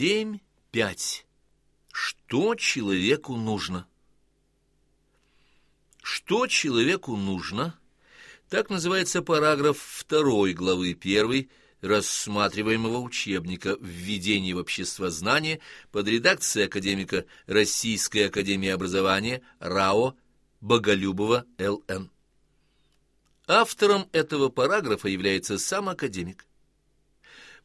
7.5. Что человеку нужно? Что человеку нужно? Так называется параграф 2 главы 1 рассматриваемого учебника «Введение в обществознание» под редакцией академика Российской академии образования РАО Боголюбова Л.Н. Автором этого параграфа является сам академик.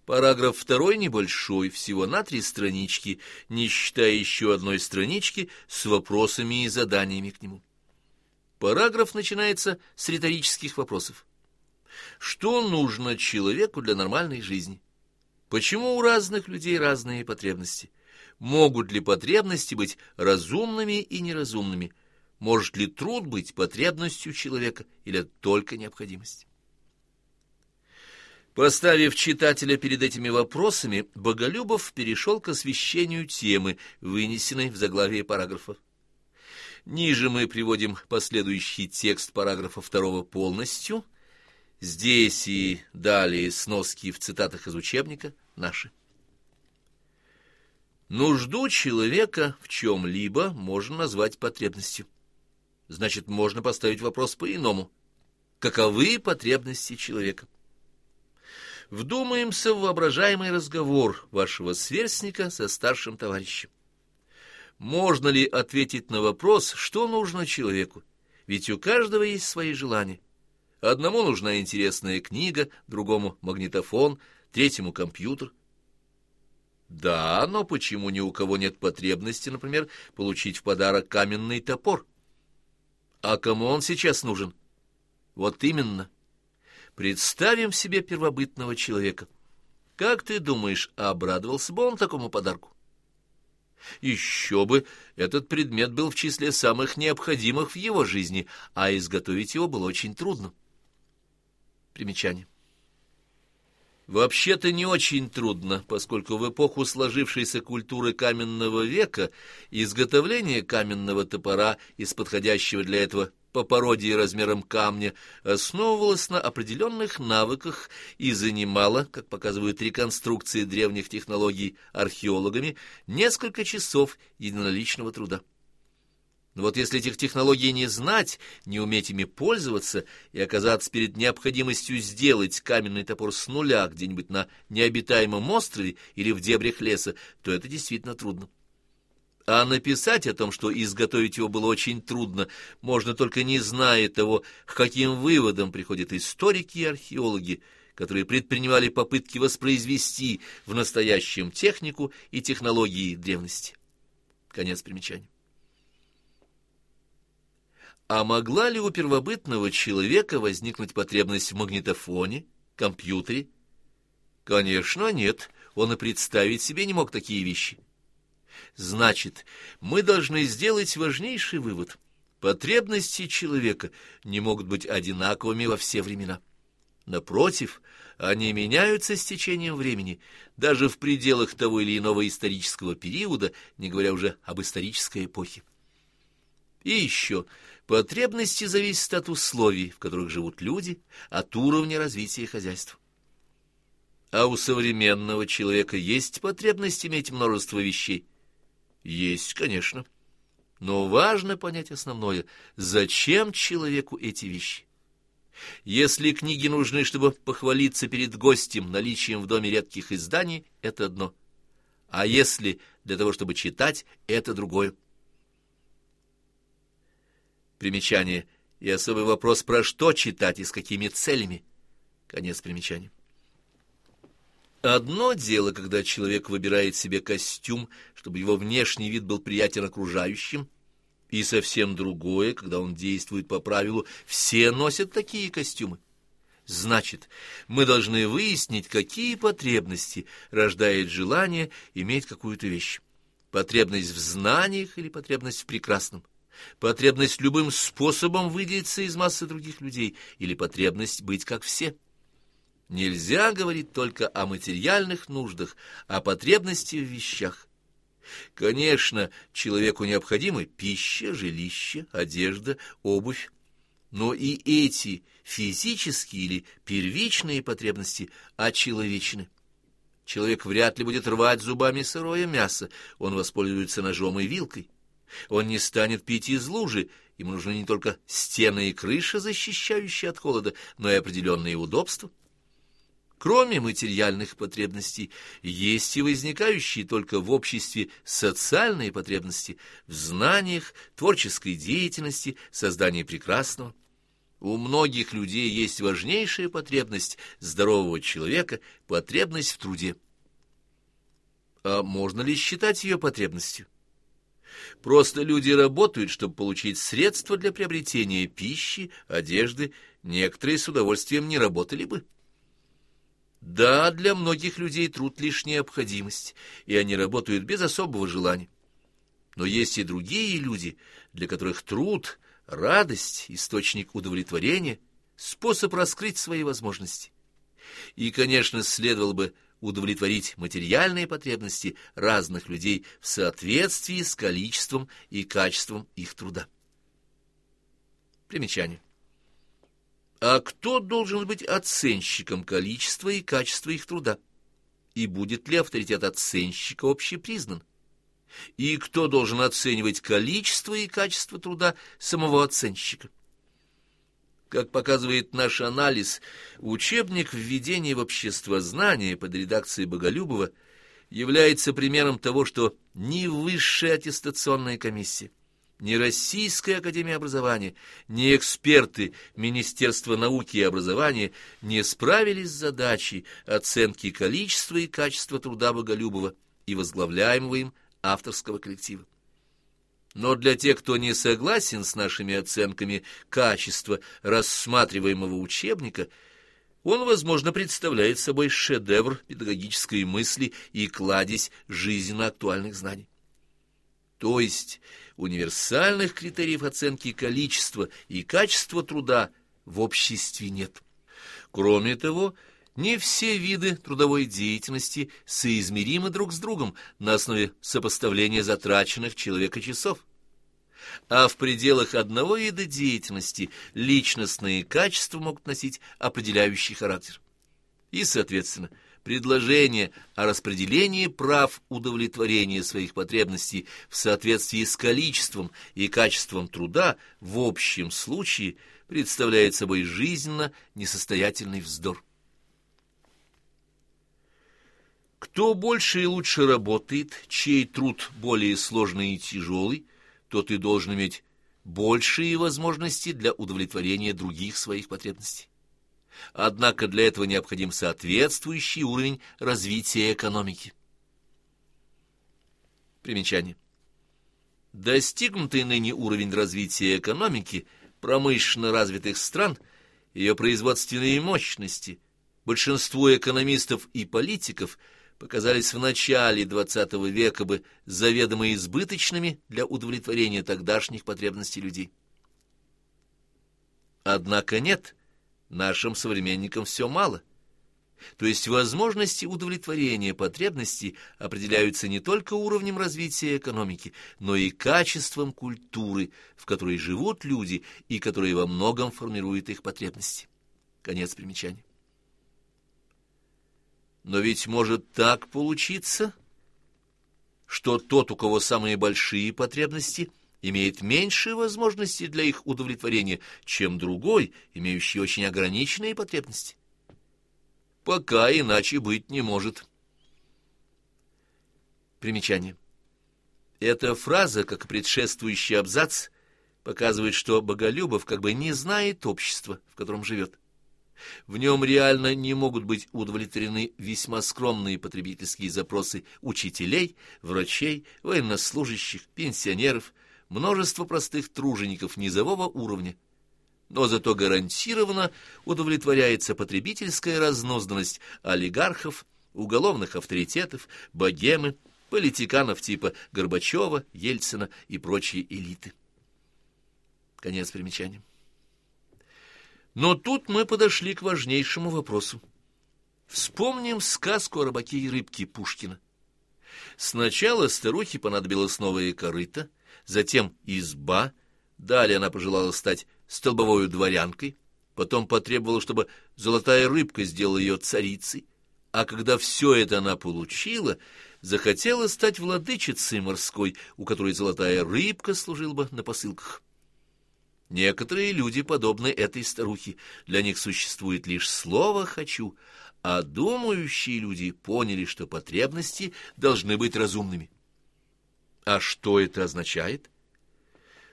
Параграф второй небольшой, всего на три странички, не считая еще одной странички с вопросами и заданиями к нему. Параграф начинается с риторических вопросов. Что нужно человеку для нормальной жизни? Почему у разных людей разные потребности? Могут ли потребности быть разумными и неразумными? Может ли труд быть потребностью человека или только необходимость? Поставив читателя перед этими вопросами, Боголюбов перешел к освещению темы, вынесенной в заглавие параграфа. Ниже мы приводим последующий текст параграфа второго полностью. Здесь и далее сноски в цитатах из учебника наши. Нужду человека в чем-либо можно назвать потребностью. Значит, можно поставить вопрос по-иному. Каковы потребности человека? Вдумаемся в воображаемый разговор вашего сверстника со старшим товарищем. Можно ли ответить на вопрос, что нужно человеку? Ведь у каждого есть свои желания. Одному нужна интересная книга, другому магнитофон, третьему компьютер. Да, но почему ни у кого нет потребности, например, получить в подарок каменный топор? А кому он сейчас нужен? Вот именно. Представим себе первобытного человека. Как ты думаешь, обрадовался бы он такому подарку? Еще бы, этот предмет был в числе самых необходимых в его жизни, а изготовить его было очень трудно. Примечание. Вообще-то не очень трудно, поскольку в эпоху сложившейся культуры каменного века изготовление каменного топора из подходящего для этого по породе и размерам камня основывалось на определенных навыках и занимало, как показывают реконструкции древних технологий археологами, несколько часов единоличного труда. Но вот если этих технологий не знать, не уметь ими пользоваться и оказаться перед необходимостью сделать каменный топор с нуля где-нибудь на необитаемом острове или в дебрях леса, то это действительно трудно. А написать о том, что изготовить его было очень трудно, можно только не зная того, к каким выводам приходят историки и археологи, которые предпринимали попытки воспроизвести в настоящем технику и технологии древности. Конец примечания. А могла ли у первобытного человека возникнуть потребность в магнитофоне, компьютере? Конечно, нет, он и представить себе не мог такие вещи. Значит, мы должны сделать важнейший вывод. Потребности человека не могут быть одинаковыми во все времена. Напротив, они меняются с течением времени, даже в пределах того или иного исторического периода, не говоря уже об исторической эпохе. И еще, потребности зависят от условий, в которых живут люди, от уровня развития хозяйства. А у современного человека есть потребность иметь множество вещей, есть, конечно. Но важно понять основное. Зачем человеку эти вещи? Если книги нужны, чтобы похвалиться перед гостем наличием в доме редких изданий, это одно. А если для того, чтобы читать, это другое. Примечание. И особый вопрос, про что читать и с какими целями. Конец примечания. Одно дело, когда человек выбирает себе костюм, чтобы его внешний вид был приятен окружающим, и совсем другое, когда он действует по правилу «все носят такие костюмы». Значит, мы должны выяснить, какие потребности рождает желание иметь какую-то вещь. Потребность в знаниях или потребность в прекрасном. Потребность любым способом выделиться из массы других людей или потребность быть как все. Нельзя говорить только о материальных нуждах, о потребности в вещах. Конечно, человеку необходимы пища, жилище, одежда, обувь, но и эти физические или первичные потребности очеловечены. Человек вряд ли будет рвать зубами сырое мясо, он воспользуется ножом и вилкой. Он не станет пить из лужи, ему нужны не только стены и крыша, защищающие от холода, но и определенные удобства. Кроме материальных потребностей, есть и возникающие только в обществе социальные потребности в знаниях, творческой деятельности, создании прекрасного. У многих людей есть важнейшая потребность здорового человека – потребность в труде. А можно ли считать ее потребностью? Просто люди работают, чтобы получить средства для приобретения пищи, одежды, некоторые с удовольствием не работали бы. Да, для многих людей труд лишь необходимость, и они работают без особого желания. Но есть и другие люди, для которых труд — радость, источник удовлетворения, способ раскрыть свои возможности. И, конечно, следовало бы удовлетворить материальные потребности разных людей в соответствии с количеством и качеством их труда. Примечание. А кто должен быть оценщиком количества и качества их труда? И будет ли авторитет оценщика общепризнан? И кто должен оценивать количество и качество труда самого оценщика? Как показывает наш анализ, учебник «Введение в обществознание» под редакцией Боголюбова является примером того, что ни высшая аттестационная комиссия, ни Российская академия образования, ни эксперты Министерства науки и образования не справились с задачей оценки количества и качества труда Боголюбова и возглавляемого им авторского коллектива. Но для тех, кто не согласен с нашими оценками качества рассматриваемого учебника, он, возможно, представляет собой шедевр педагогической мысли и кладезь жизненно актуальных знаний. То есть универсальных критериев оценки количества и качества труда в обществе нет. Кроме того, не все виды трудовой деятельности соизмеримы друг с другом на основе сопоставления затраченных человека часов. А в пределах одного вида деятельности личностные качества могут носить определяющий характер. И, соответственно, предложение о распределении прав удовлетворения своих потребностей в соответствии с количеством и качеством труда в общем случае представляет собой жизненно несостоятельный вздор. Кто больше и лучше работает, чей труд более сложный и тяжелый, тот и должен иметь большие возможности для удовлетворения других своих потребностей. Однако для этого необходим соответствующий уровень развития экономики. Примечание. Достигнутый ныне уровень развития экономики промышленно развитых стран, ее производственные мощности, большинству экономистов и политиков – показались в начале XX века бы заведомо избыточными для удовлетворения тогдашних потребностей людей. Однако нет, нашим современникам все мало. То есть возможности удовлетворения потребностей определяются не только уровнем развития экономики, но и качеством культуры, в которой живут люди и которая во многом формирует их потребности. Конец примечания. Но ведь может так получиться, что тот, у кого самые большие потребности, имеет меньшие возможности для их удовлетворения, чем другой, имеющий очень ограниченные потребности. Пока иначе быть не может. Примечание. Эта фраза, как предшествующий абзац, показывает, что Боголюбов как бы не знает общества, в котором живет. В нем реально не могут быть удовлетворены весьма скромные потребительские запросы учителей, врачей, военнослужащих, пенсионеров, множество простых тружеников низового уровня. Но зато гарантированно удовлетворяется потребительская разнозданность олигархов, уголовных авторитетов, богемы, политиканов типа Горбачева, Ельцина и прочие элиты. Конец примечания. Но тут мы подошли к важнейшему вопросу. Вспомним сказку о рыбаке и рыбке Пушкина. Сначала старухе понадобилось новое корыто, затем изба, далее она пожелала стать столбовой дворянкой, потом потребовала, чтобы золотая рыбка сделала ее царицей, А когда все это она получила, захотела стать владычицей морской, у которой золотая рыбка служила бы на посылках. Некоторые люди подобны этой старухе, для них существует лишь слово «хочу», а думающие люди поняли, что потребности должны быть разумными. А что это означает?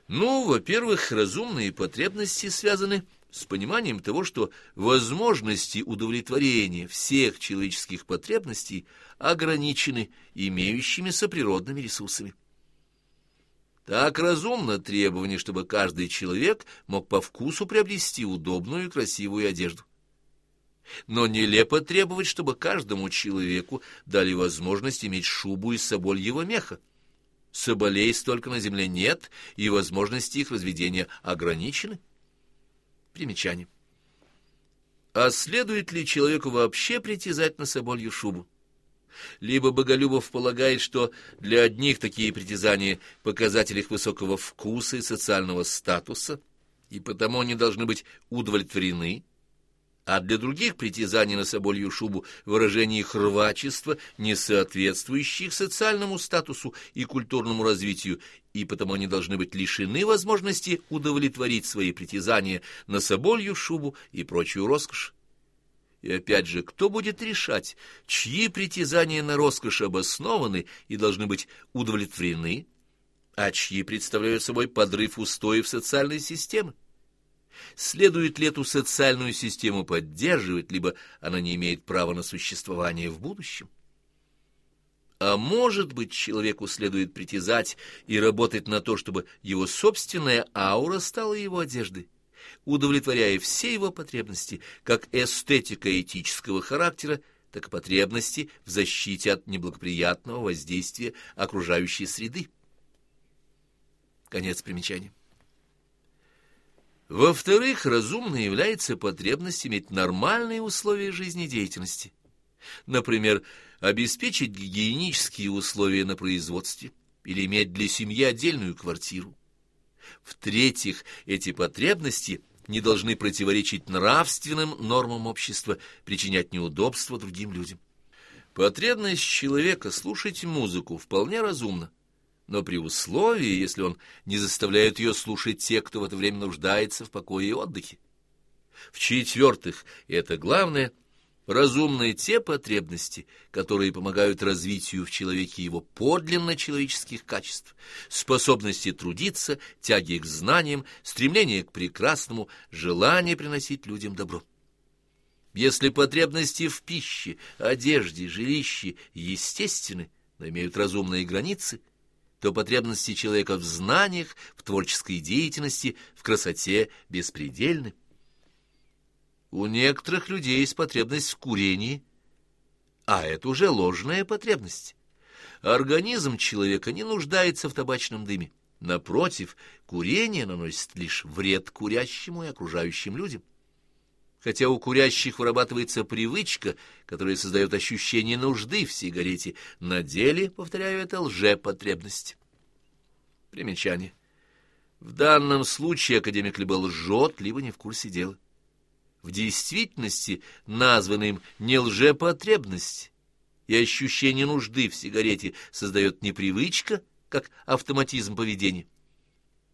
Ну, во-первых, разумные потребности связаны с пониманием того, что возможности удовлетворения всех человеческих потребностей ограничены имеющимися природными ресурсами. Так разумно требование, чтобы каждый человек мог по вкусу приобрести удобную и красивую одежду. Но нелепо требовать, чтобы каждому человеку дали возможность иметь шубу из собольего меха. Соболей столько на земле нет, и возможности их разведения ограничены. Примечание. А следует ли человеку вообще притязать на соболью шубу? Либо Боголюбов полагает, что для одних такие притязания — показатель их высокого вкуса и социального статуса, и потому они должны быть удовлетворены, а для других притязаний на соболью шубу выражение их рвачества, не соответствующих социальному статусу и культурному развитию, и потому они должны быть лишены возможности удовлетворить свои притязания на соболью шубу и прочую роскошь. И опять же, кто будет решать, чьи притязания на роскошь обоснованы и должны быть удовлетворены, а чьи представляют собой подрыв устоев социальной системы? Следует ли эту социальную систему поддерживать, либо она не имеет права на существование в будущем? А может быть, человеку следует притязать и работать на то, чтобы его собственная аура стала его одеждой, удовлетворяя все его потребности, как эстетика этического характера, так и потребности в защите от неблагоприятного воздействия окружающей среды. Конец примечания. Во-вторых, разумно является потребность иметь нормальные условия жизнедеятельности. Например, обеспечить гигиенические условия на производстве или иметь для семьи отдельную квартиру. В-третьих, эти потребности не должны противоречить нравственным нормам общества, причинять неудобства другим людям. Потребность человека слушать музыку вполне разумна но при условии, если он не заставляет ее слушать те, кто в это время нуждается в покое и отдыхе. В-четвертых, и это главное, разумные те потребности, которые помогают развитию в человеке его подлинно человеческих качеств, способности трудиться, тяги к знаниям, стремление к прекрасному, желание приносить людям добро. Если потребности в пище, одежде, жилище естественны, но имеют разумные границы – то потребности человека в знаниях, в творческой деятельности, в красоте беспредельны. У некоторых людей есть потребность в курении, а это уже ложная потребность. Организм человека не нуждается в табачном дыме. Напротив, курение наносит лишь вред курящему и окружающим людям. Хотя у курящих вырабатывается привычка, которая создает ощущение нужды в сигарете, на деле, повторяю, это лжепотребность. Примечание. В данном случае академик либо лжет, либо не в курсе дела. В действительности названный им не лжепотребность, и ощущение нужды в сигарете создает не привычка, как автоматизм поведения,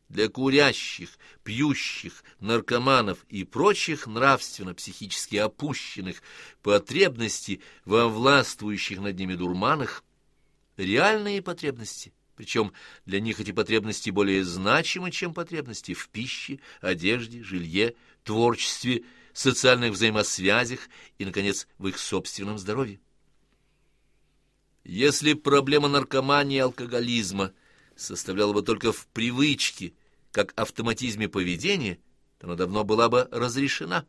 для курящих, пьющих, наркоманов и прочих нравственно-психически опущенных потребности во властвующих над ними дурманах, реальные потребности, причем для них эти потребности более значимы, чем потребности в пище, одежде, жилье, творчестве, социальных взаимосвязях и, наконец, в их собственном здоровье. Если проблема наркомании и алкоголизма – составляла бы только в привычке, как автоматизме поведения, то она давно была бы разрешена.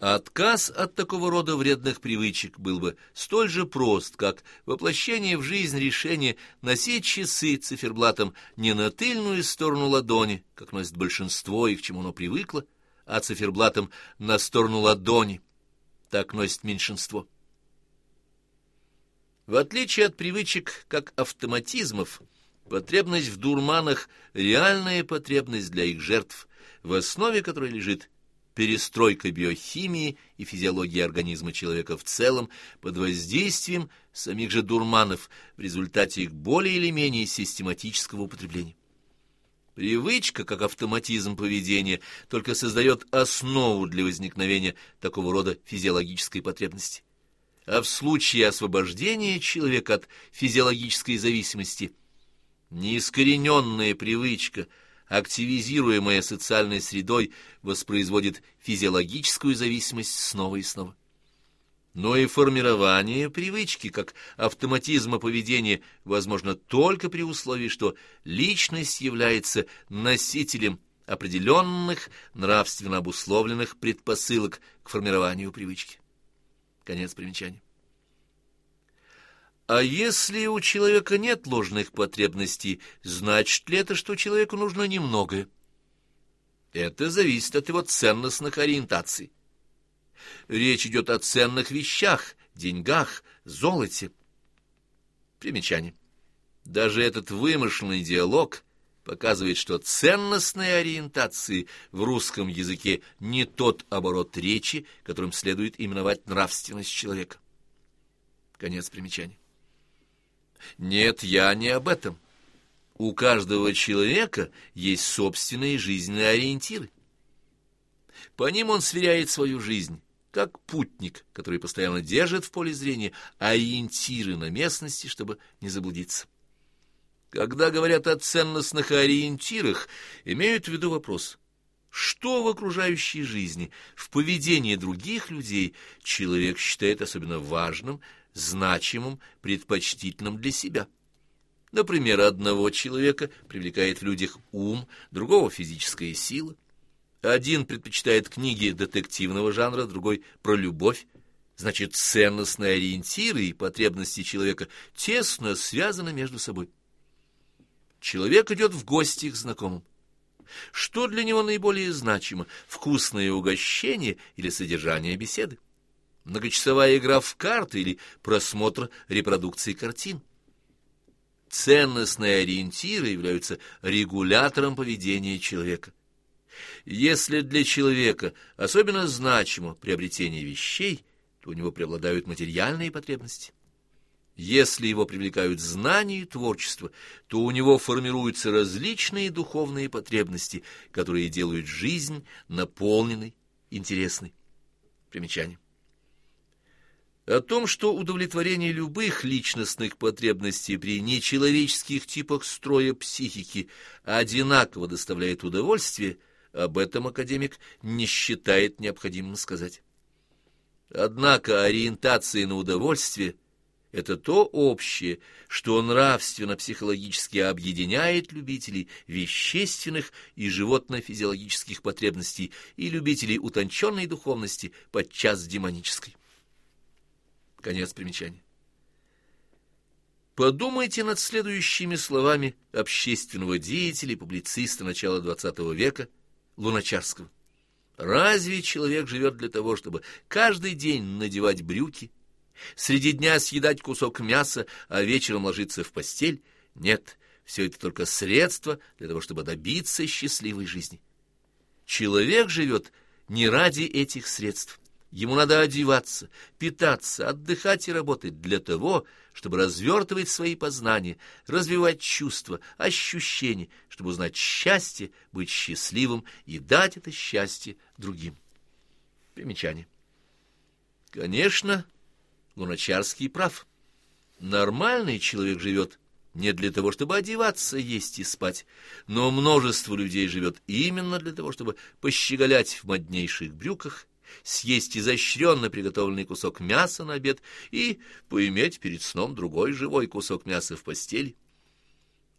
Отказ от такого рода вредных привычек был бы столь же прост, как воплощение в жизнь решения носить часы циферблатом не на тыльную сторону ладони, как носит большинство и к чему оно привыкло, а циферблатом на сторону ладони, так носит меньшинство. В отличие от привычек как автоматизмов, Потребность в дурманах — реальная потребность для их жертв, в основе которой лежит перестройка биохимии и физиологии организма человека в целом под воздействием самих же дурманов в результате их более или менее систематического употребления. Привычка, как автоматизм поведения, только создает основу для возникновения такого рода физиологической потребности. А в случае освобождения человека от физиологической зависимости, неискорененная привычка, активизируемая социальной средой, воспроизводит физиологическую зависимость снова и снова но и формирование привычки как автоматизма поведения возможно только при условии, что личность является носителем определенных нравственно обусловленных предпосылок к формированию привычки. Конец примечания. А если у человека нет ложных потребностей, значит ли это, что человеку нужно немногое? Это зависит от его ценностных ориентаций. Речь идет о ценных вещах, деньгах, золоте. Примечание. Даже этот вымышленный диалог показывает, что ценностные ориентации в русском языке не тот оборот речи, которым следует именовать нравственность человека. Конец примечания. Нет, я не об этом. У каждого человека есть собственные жизненные ориентиры. По ним он сверяет свою жизнь, как путник, который постоянно держит в поле зрения ориентиры на местности, чтобы не заблудиться. Когда говорят о ценностных ориентирах, имеют в виду вопрос, что в окружающей жизни, в поведении других людей человек считает особенно важным, значимым, предпочтительным для себя. Например, одного человека привлекает в людях ум, другого физическая сила, один предпочитает книги детективного жанра, другой — про любовь. Значит, ценностные ориентиры и потребности человека тесно связаны между собой. Человек идет в гости к знакомым. Что для него наиболее значимо — вкусное угощение или содержание беседы? Многочасовая игра в карты или просмотр репродукции картин? Ценностные ориентиры являются регулятором поведения человека — если для человека особенно значимо приобретение вещей, то у него преобладают материальные потребности. Если его привлекают знания и творчество, то у него формируются различные духовные потребности, которые делают жизнь наполненной, интересной. Примечание. О том, что удовлетворение любых личностных потребностей при нечеловеческих типах строя психики одинаково доставляет удовольствие – об этом академик не считает необходимым сказать. Однако ориентация на удовольствие – это то общее, что нравственно-психологически объединяет любителей вещественных и животно-физиологических потребностей и любителей утонченной духовности подчас демонической. Конец примечания. Подумайте над следующими словами общественного деятеля и публициста начала XX века – Луначарского. Разве человек живет для того, чтобы каждый день надевать брюки, среди дня съедать кусок мяса, а вечером ложиться в постель? Нет, все это только средство для того, чтобы добиться счастливой жизни. Человек живет не ради этих средств. Ему надо одеваться, питаться, отдыхать и работать для того, чтобы развертывать свои познания, развивать чувства, ощущения, чтобы узнать счастье, быть счастливым и дать это счастье другим. Примечание. Конечно, Луначарский прав. Нормальный человек живет не для того, чтобы одеваться, есть и спать, но множество людей живет именно для того, чтобы пощеголять в моднейших брюках съесть изощренно приготовленный кусок мяса на обед и поиметь перед сном другой живой кусок мяса в постели.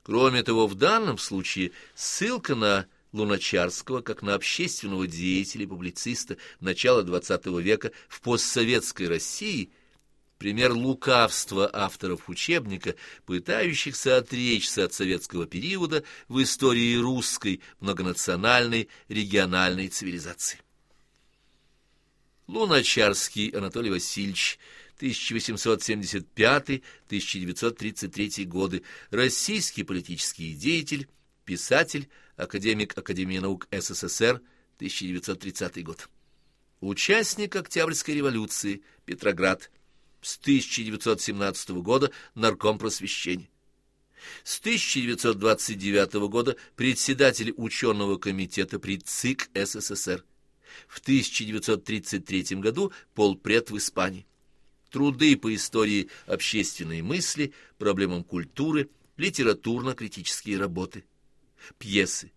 Кроме того, в данном случае ссылка на Луначарского как на общественного деятеля и публициста начала XX века в постсоветской России – пример лукавства авторов учебника, пытающихся отречься от советского периода в истории русской многонациональной региональной цивилизации. Луначарский Анатолий Васильевич, 1875-1933 годы, российский политический деятель, писатель, академик Академии наук СССР, 1930 год. Участник Октябрьской революции, Петроград, с 1917 года нарком просвещения. С 1929 года председатель ученого комитета при ЦИК СССР. В 1933 году полпред в Испании. Труды по истории общественной мысли, проблемам культуры, литературно-критические работы, пьесы.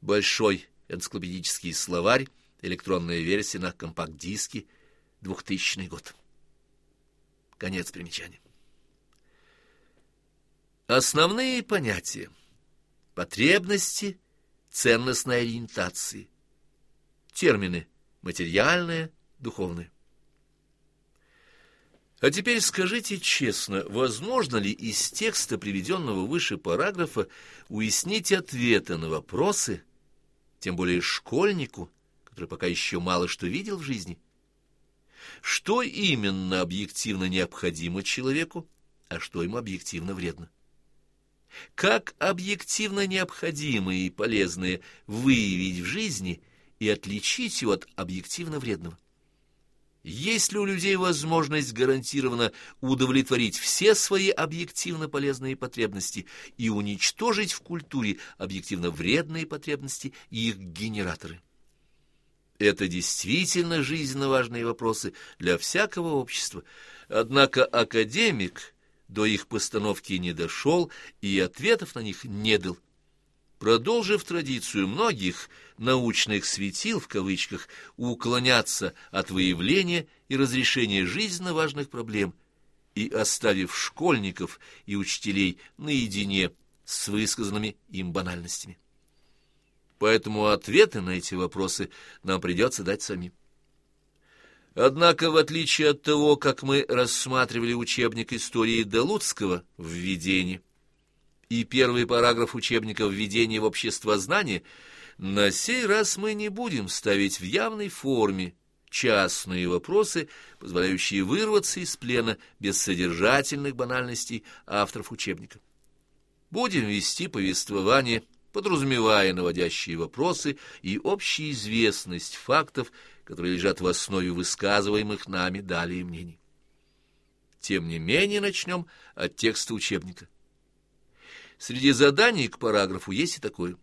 Большой энциклопедический словарь, электронная версия на компакт-диске, 2000 год. Конец примечания. Основные понятия. Потребности, ценностной ориентации. Термины материальное, духовное. А теперь скажите честно, возможно ли из текста приведенного выше параграфа уяснить ответы на вопросы, тем более школьнику, который пока еще мало что видел в жизни? Что именно объективно необходимо человеку, а что ему объективно вредно? как объективно необходимое и полезное выявить в жизни и отличить его от объективно вредного. Есть ли у людей возможность гарантированно удовлетворить все свои объективно полезные потребности и уничтожить в культуре объективно вредные потребности и их генераторы? Это действительно жизненно важные вопросы для всякого общества. Однако академик до их постановки не дошел и ответов на них не дал. Продолжив традицию многих «научных светил» в кавычках уклоняться от выявления и разрешения жизненно важных проблем и оставив школьников и учителей наедине с высказанными им банальностями. Поэтому ответы на эти вопросы нам придется дать самим. Однако, в отличие от того, как мы рассматривали учебник истории Делуцкого в введении и первый параграф учебника «Введение в общество знания», на сей раз мы не будем ставить в явной форме частные вопросы, позволяющие вырваться из плена без содержательных банальностей авторов учебника. Будем вести повествование, подразумевая наводящие вопросы и общеизвестность фактов, которые лежат в основе высказываемых нами далее мнений. Тем не менее начнем от текста учебника. Среди заданий к параграфу есть и такое.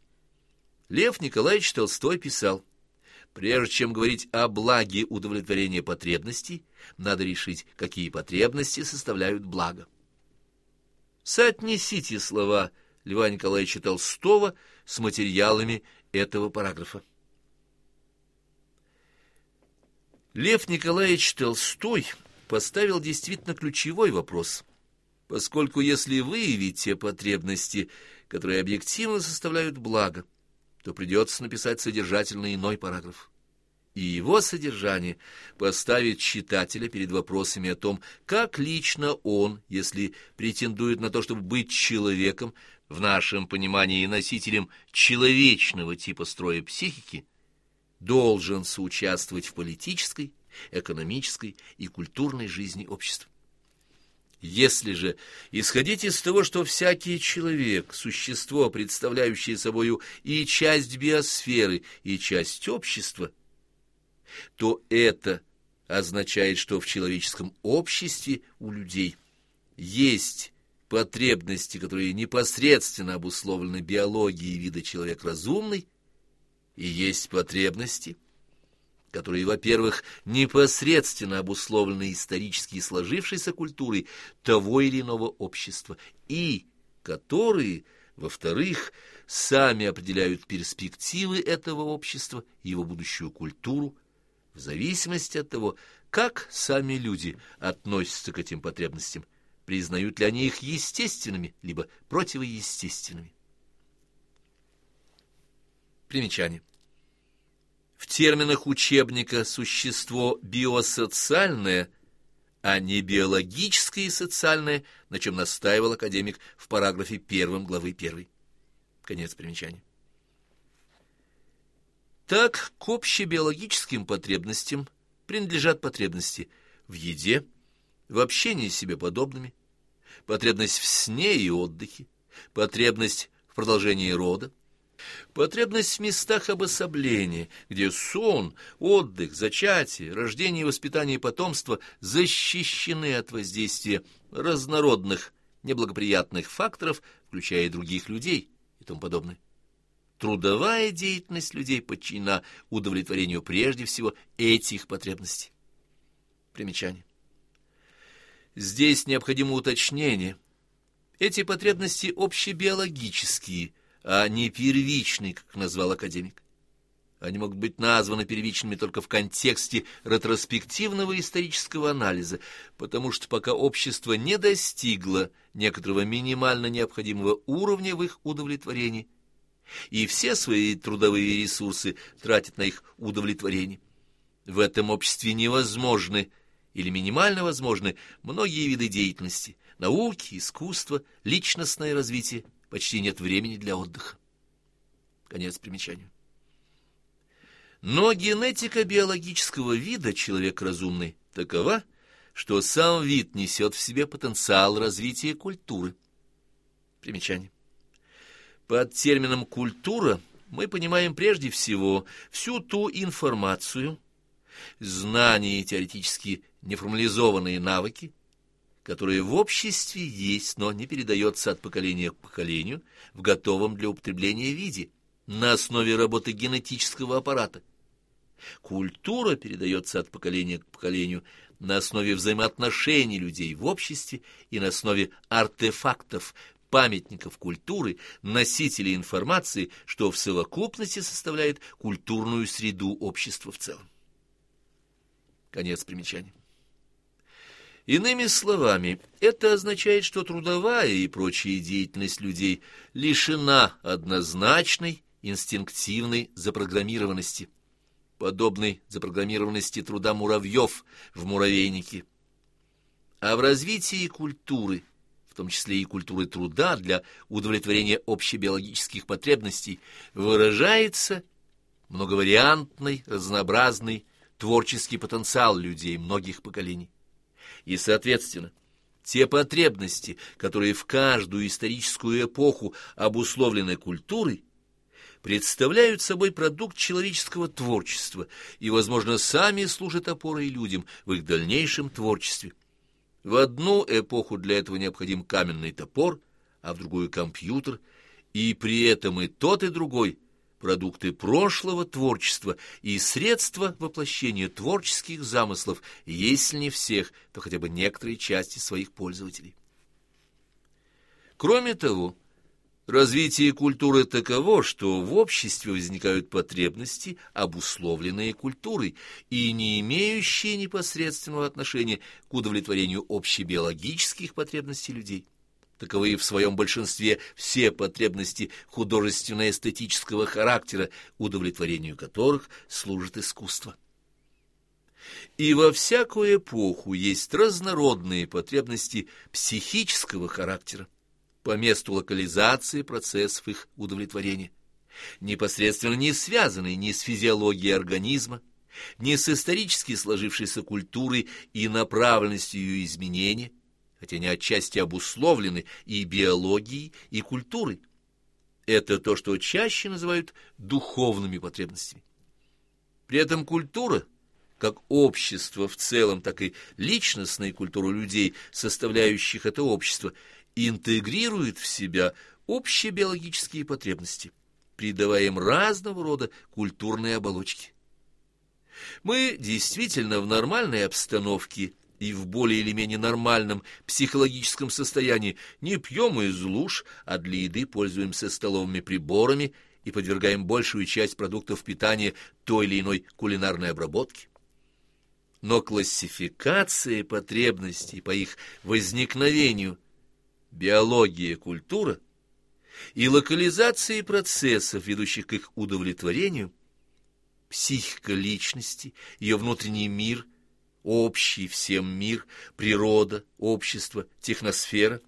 Лев Николаевич Толстой писал, прежде чем говорить о благе удовлетворения потребностей, надо решить, какие потребности составляют благо. Соотнесите слова Льва Николаевича Толстого с материалами этого параграфа. Лев Николаевич Толстой поставил действительно ключевой вопрос, поскольку если выявить те потребности, которые объективно составляют благо, то придется написать содержательно иной параграф. И его содержание поставит читателя перед вопросами о том, как лично он, если претендует на то, чтобы быть человеком, в нашем понимании носителем человечного типа строя психики, должен соучаствовать в политической, экономической и культурной жизни общества. Если же исходить из того, что всякий человек – существо, представляющее собою и часть биосферы, и часть общества, то это означает, что в человеческом обществе у людей есть потребности, которые непосредственно обусловлены биологией вида человек разумный, и есть потребности, которые, во-первых, непосредственно обусловлены исторически сложившейся культурой того или иного общества, и которые, во-вторых, сами определяют перспективы этого общества его будущую культуру, в зависимости от того, как сами люди относятся к этим потребностям, признают ли они их естественными, либо противоестественными. Примечание. В терминах учебника существо биосоциальное, а не биологическое и социальное, на чем настаивал академик в параграфе первом главы первой. Конец примечания. Так, к общебиологическим потребностям принадлежат потребности в еде, в общении с себе подобными, потребность в сне и отдыхе, потребность в продолжении рода, Потребность в местах обособления, где сон, отдых, зачатие, рождение и воспитание потомства защищены от воздействия разнородных неблагоприятных факторов, включая и других людей и тому подобное. Трудовая деятельность людей подчинена удовлетворению прежде всего этих потребностей. Примечание. Здесь необходимо уточнение. Эти потребности общебиологические, а не первичные, как назвал академик. Они могут быть названы первичными только в контексте ретроспективного исторического анализа, потому что пока общество не достигло некоторого минимально необходимого уровня в их удовлетворении, и все свои трудовые ресурсы тратит на их удовлетворение. В этом обществе невозможны или минимально возможны многие виды деятельности, науки, искусства, личностное развитие, почти нет времени для отдыха. Конец примечания. Но генетика биологического вида человек разумный такова, что сам вид несет в себе потенциал развития культуры. Примечание. Под термином «культура» мы понимаем прежде всего всю ту информацию, знания и теоретически неформализованные навыки, которые в обществе есть, но не передается от поколения к поколению в готовом для употребления виде, на основе работы генетического аппарата. Культура передается от поколения к поколению на основе взаимоотношений людей в обществе и на основе артефактов, памятников культуры, носителей информации, что в совокупности составляет культурную среду общества в целом. Конец примечания. Иными словами, это означает, что трудовая и прочая деятельность людей лишена однозначной инстинктивной запрограммированности, подобной запрограммированности труда муравьев в муравейнике. А в развитии культуры – том числе и культуры труда для удовлетворения общебиологических потребностей, выражается многовариантный, разнообразный творческий потенциал людей многих поколений. И, соответственно, те потребности, которые в каждую историческую эпоху обусловлены культурой, представляют собой продукт человеческого творчества и, возможно, сами служат опорой людям в их дальнейшем творчестве. В одну эпоху для этого необходим каменный топор, а в другую — компьютер, и при этом и тот, и другой — продукты прошлого творчества и средства воплощения творческих замыслов, если не всех, то хотя бы некоторой части своих пользователей. Кроме того, Развитие культуры таково, что в обществе возникают потребности, обусловленные культурой и не имеющие непосредственного отношения к удовлетворению общебиологических потребностей людей. Таковы в своем большинстве все потребности художественно-эстетического характера, удовлетворению которых служит искусство. И во всякую эпоху есть разнородные потребности психического характера по месту локализации процессов их удовлетворения, непосредственно не связанные ни с физиологией организма, ни с исторически сложившейся культурой и направленностью ее изменения, хотя они отчасти обусловлены и биологией, и культурой. Это то, что чаще называют духовными потребностями. При этом культура, как общество в целом, так и личностная культура людей, составляющих это общество – интегрирует в себя общие биологические потребности, придавая им разного рода культурные оболочки. Мы действительно в нормальной обстановке и в более или менее нормальном психологическом состоянии не пьем из луж, а для еды пользуемся столовыми приборами и подвергаем большую часть продуктов питания той или иной кулинарной обработке. Но классификация потребностей по их возникновению – биология, культура и локализации процессов, ведущих к их удовлетворению, психика личности, ее внутренний мир, общий всем мир, природа, общество, техносфера,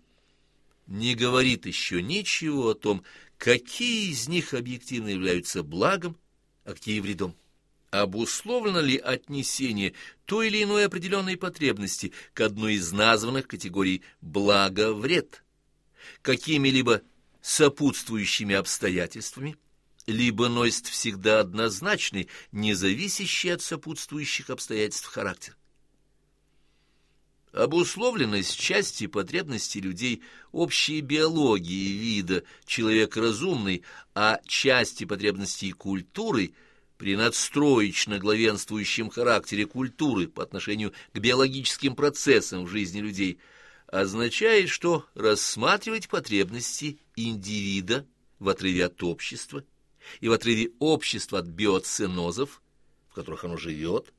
не говорит еще ничего о том, какие из них объективно являются благом, а какие вредом. Обусловлено ли отнесение той или иной определенной потребности к одной из названных категорий благо-вред? Какими-либо сопутствующими обстоятельствами, либо носит всегда однозначный, не зависящий от сопутствующих обстоятельств характер. Обусловленность части потребностей людей общей биологии вида человек разумный, а части потребностей культуры при надстроечно главенствующем характере культуры по отношению к биологическим процессам в жизни людей означает, что рассматривать потребности индивида в отрыве от общества и в отрыве общества от биоценозов, в которых оно живет,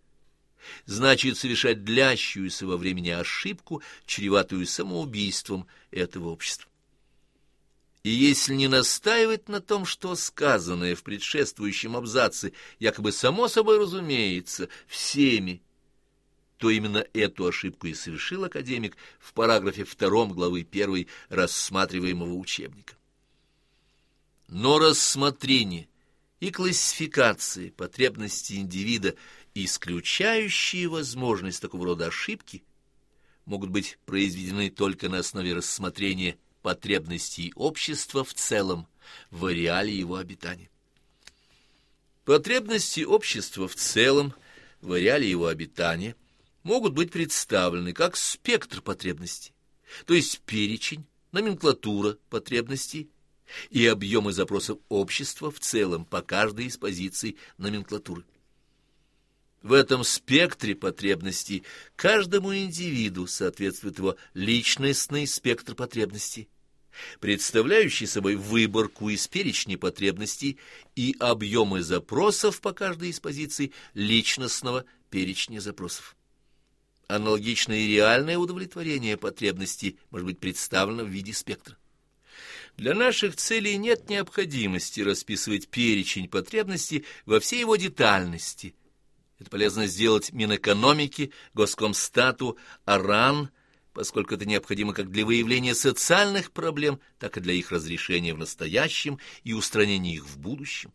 значит совершать длящуюся во времени ошибку, чреватую самоубийством этого общества. И если не настаивать на том, что сказанное в предшествующем абзаце якобы само собой разумеется всеми, то именно эту ошибку и совершил академик в параграфе 2 главы 1 рассматриваемого учебника. Но рассмотрение и классификации потребностей индивида исключающие возможность такого рода ошибки, могут быть произведены только на основе рассмотрения потребностей общества в целом в ареале его обитания. Потребности общества в целом в ареале его обитания могут быть представлены как спектр потребностей, то есть перечень, номенклатура потребностей и объемы запросов общества в целом по каждой из позиций номенклатуры. В этом спектре потребностей каждому индивиду соответствует его личностный спектр потребностей, представляющий собой выборку из перечня потребностей и объемы запросов по каждой из позиций личностного перечня запросов. Аналогичное и реальное удовлетворение потребностей может быть представлено в виде спектра. Для наших целей нет необходимости расписывать перечень потребностей во всей его детальности – это полезно сделать Минэкономики, Госкомстату, АРАН, поскольку это необходимо как для выявления социальных проблем, так и для их разрешения в настоящем и устранения их в будущем.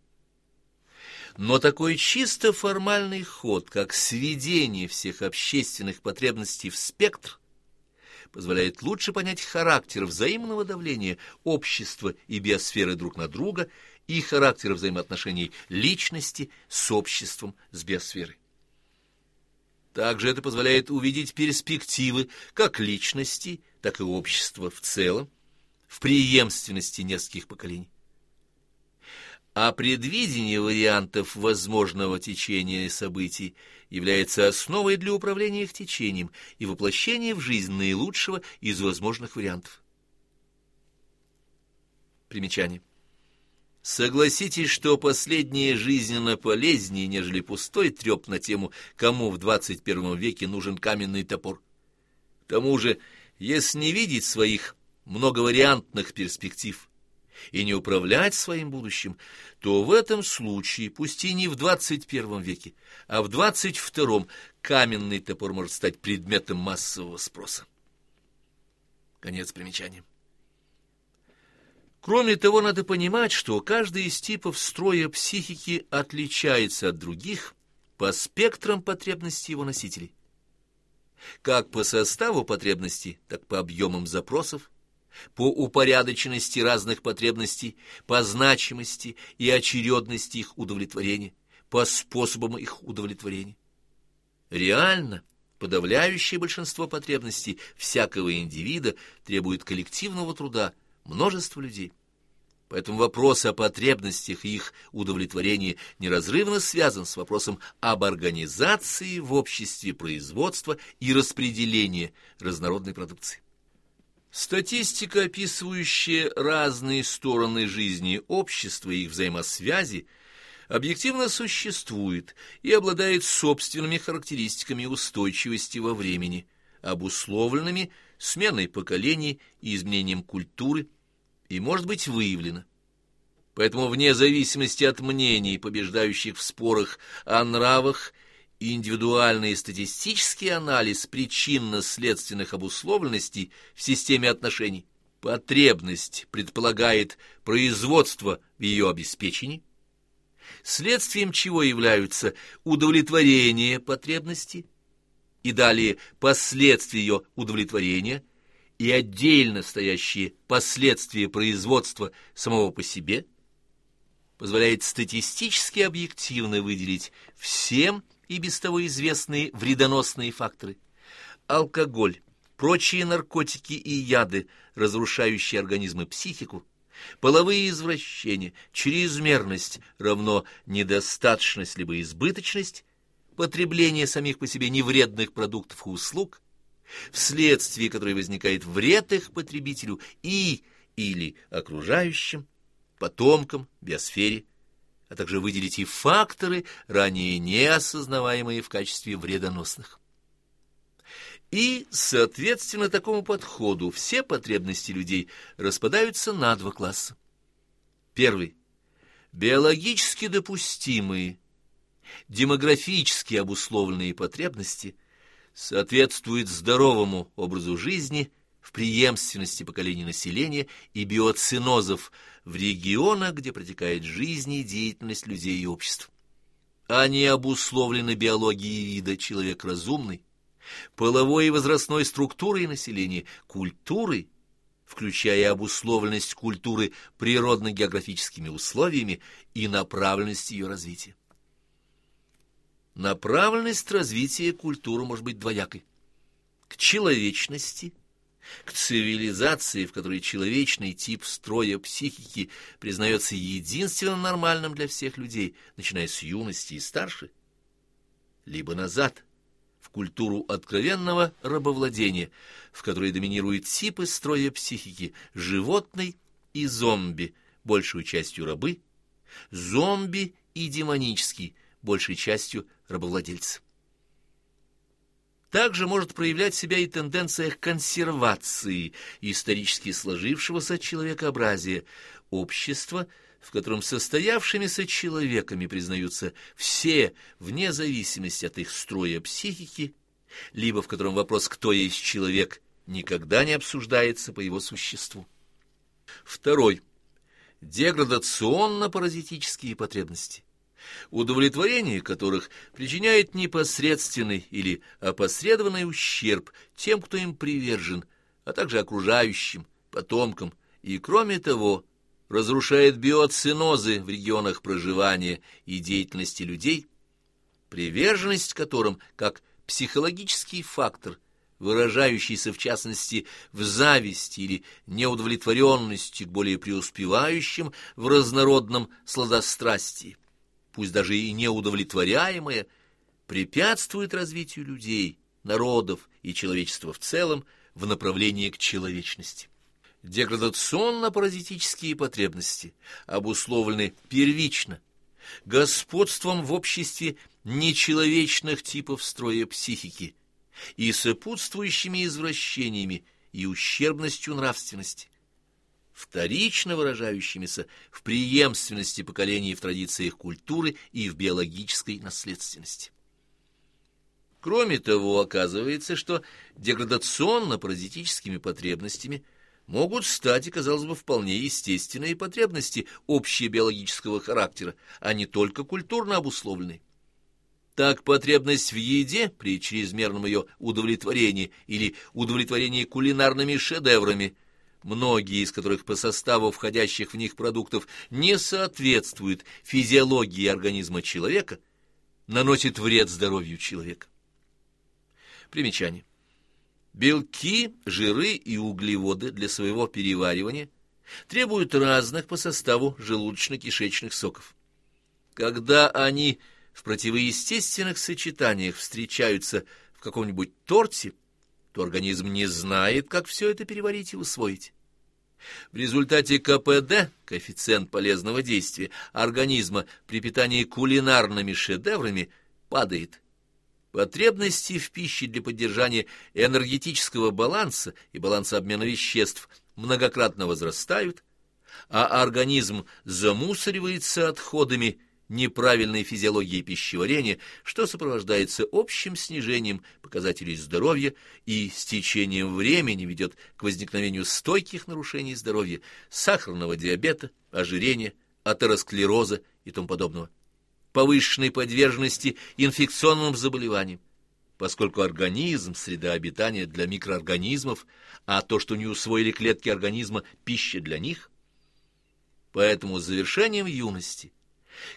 Но такой чисто формальный ход, как сведение всех общественных потребностей в спектр, позволяет лучше понять характер взаимного давления общества и биосферы друг на друга и характер взаимоотношений личности с обществом, с биосферой. Также это позволяет увидеть перспективы как личности, так и общества в целом, в преемственности нескольких поколений. А предвидение вариантов возможного течения событий является основой для управления их течением и воплощения в жизнь наилучшего из возможных вариантов. Примечание. Согласитесь, что последнее жизненно полезнее, нежели пустой треп на тему, кому в двадцать первом веке нужен каменный топор. К тому же, если не видеть своих многовариантных перспектив и не управлять своим будущим, то в этом случае, пусть и не в двадцать первом веке, а в двадцать втором, каменный топор может стать предметом массового спроса. Конец примечания. Кроме того, надо понимать, что каждый из типов строя психики отличается от других по спектрам потребностей его носителей. Как по составу потребностей, так по объемам запросов, по упорядоченности разных потребностей, по значимости и очередности их удовлетворения, по способам их удовлетворения. Реально, подавляющее большинство потребностей всякого индивида требует коллективного труда – множество людей. Поэтому вопрос о потребностях и их удовлетворении неразрывно связан с вопросом об организации в обществе производства и распределения разнородной продукции. Статистика, описывающая разные стороны жизни общества и их взаимосвязи, объективно существует и обладает собственными характеристиками устойчивости во времени, обусловленными сменой поколений и изменением культуры, и может быть выявлено. Поэтому вне зависимости от мнений, побеждающих в спорах о нравах, индивидуальный статистический анализ причинно-следственных обусловленностей в системе отношений, потребность предполагает производство в ее обеспечении, следствием чего являются удовлетворение потребности и далее последствия ее удовлетворения – и отдельно стоящие последствия производства самого по себе, позволяет статистически объективно выделить всем и без того известные вредоносные факторы. Алкоголь, прочие наркотики и яды, разрушающие организм и психику, половые извращения, чрезмерность равно недостаточность либо избыточность, потребление самих по себе невредных продуктов и услуг, вследствие которой возникает вред их потребителю и или окружающим, потомкам, биосфере, а также выделить и факторы, ранее неосознаваемые в качестве вредоносных. И, соответственно, такому подходу все потребности людей распадаются на два класса. Первый – биологически допустимые, демографически обусловленные потребности соответствуют здоровому образу жизни в преемственности поколений населения и биоцинозов в регионах, где протекает жизнь и деятельность людей и обществ. Они обусловлены биологией вида человек разумный, половой и возрастной структурой населения, культурой, включая обусловленность культуры природно-географическими условиями и направленность ее развития. Направленность развития культуры может быть двоякой. К человечности, к цивилизации, в которой человечный тип строя психики признается единственным нормальным для всех людей, начиная с юности и старше, либо назад, в культуру откровенного рабовладения, в которой доминируют типы строя психики животной и зомби, большую частью рабы, зомби и демонический, большей частью рабовладельцы. Также может проявлять себя и тенденция к консервации исторически сложившегося человекообразия общества – в котором состоявшимися человеками признаются все, вне зависимости от их строя психики, либо в котором вопрос «кто есть человек» никогда не обсуждается по его существу. Второй. Деградационно-паразитические потребности, удовлетворение которых причиняет непосредственный или опосредованный ущерб тем, кто им привержен, а также окружающим, потомкам, и, кроме того, разрушает биоцинозы в регионах проживания и деятельности людей, приверженность которым, как психологический фактор, выражающийся в частности в зависти или неудовлетворенности к более преуспевающим в разнородном сладострастии, пусть даже и неудовлетворяемое, препятствует развитию людей, народов и человечества в целом в направлении к человечности. Деградационно-паразитические потребности обусловлены первично господством в обществе нечеловечных типов строя психики и сопутствующими извращениями и ущербностью нравственности, вторично выражающимися в преемственности поколений в традициях культуры и в биологической наследственности. Кроме того, оказывается, что деградационно-паразитическими потребностями – могут стать и, казалось бы, вполне естественные потребности общебиологического характера, а не только культурно обусловленные. Так потребность в еде при чрезмерном ее удовлетворении или удовлетворении кулинарными шедеврами, многие из которых по составу входящих в них продуктов не соответствуют физиологии организма человека, наносит вред здоровью человека. Примечание. Белки, жиры и углеводы для своего переваривания требуют разных по составу желудочно-кишечных соков. Когда они в противоестественных сочетаниях встречаются в каком-нибудь торте, то организм не знает, как все это переварить и усвоить. В результате КПД, коэффициент полезного действия, организма при питании кулинарными шедеврами падает – Потребности в пище для поддержания энергетического баланса и баланса обмена веществ многократно возрастают, а организм замусоривается отходами неправильной физиологии пищеварения, что сопровождается общим снижением показателей здоровья и с течением времени ведет к возникновению стойких нарушений здоровья, сахарного диабета, ожирения, атеросклероза и тому подобного повышенной подверженности инфекционным заболеваниям, поскольку организм – среда обитания для микроорганизмов, а то, что не усвоили клетки организма – пища для них. Поэтому с завершением юности,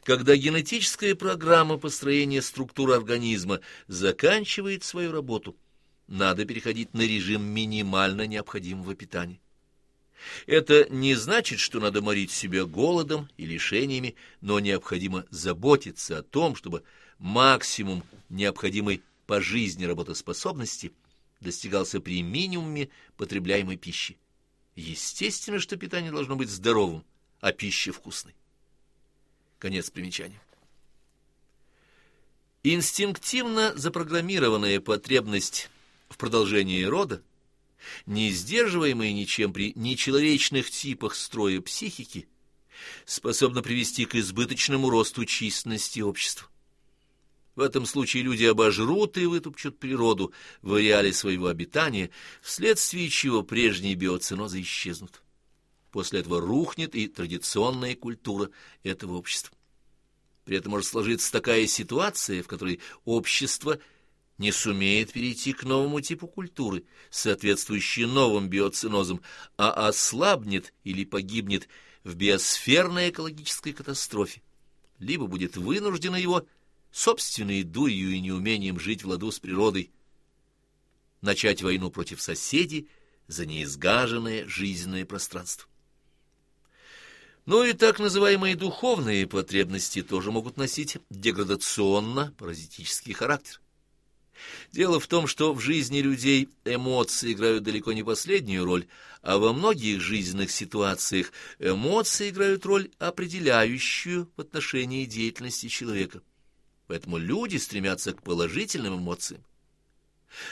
когда генетическая программа построения структуры организма заканчивает свою работу, надо переходить на режим минимально необходимого питания. Это не значит, что надо морить себя голодом и лишениями, но необходимо заботиться о том, чтобы максимум необходимой по жизни работоспособности достигался при минимуме потребляемой пищи. Естественно, что питание должно быть здоровым, а пища вкусной. Конец примечания. Инстинктивно запрограммированная потребность в продолжении рода, не сдерживаемая ничем при нечеловечных типах строя психики, способна привести к избыточному росту численности общества. В этом случае люди обожрут и вытопчут природу в ареале своего обитания, вследствие чего прежние биоценозы исчезнут. После этого рухнет и традиционная культура этого общества. При этом может сложиться такая ситуация, в которой общество не сумеет перейти к новому типу культуры, соответствующей новым биоценозам, а ослабнет или погибнет в биосферной экологической катастрофе, либо будет вынуждено его собственной дурью и неумением жить в ладу с природой, начать войну против соседей за неизгаженное жизненное пространство. Ну и так называемые духовные потребности тоже могут носить деградационно-паразитический характер. Дело в том, что в жизни людей эмоции играют далеко не последнюю роль, а во многих жизненных ситуациях эмоции играют роль определяющую в отношении деятельности человека. Поэтому люди стремятся к положительным эмоциям.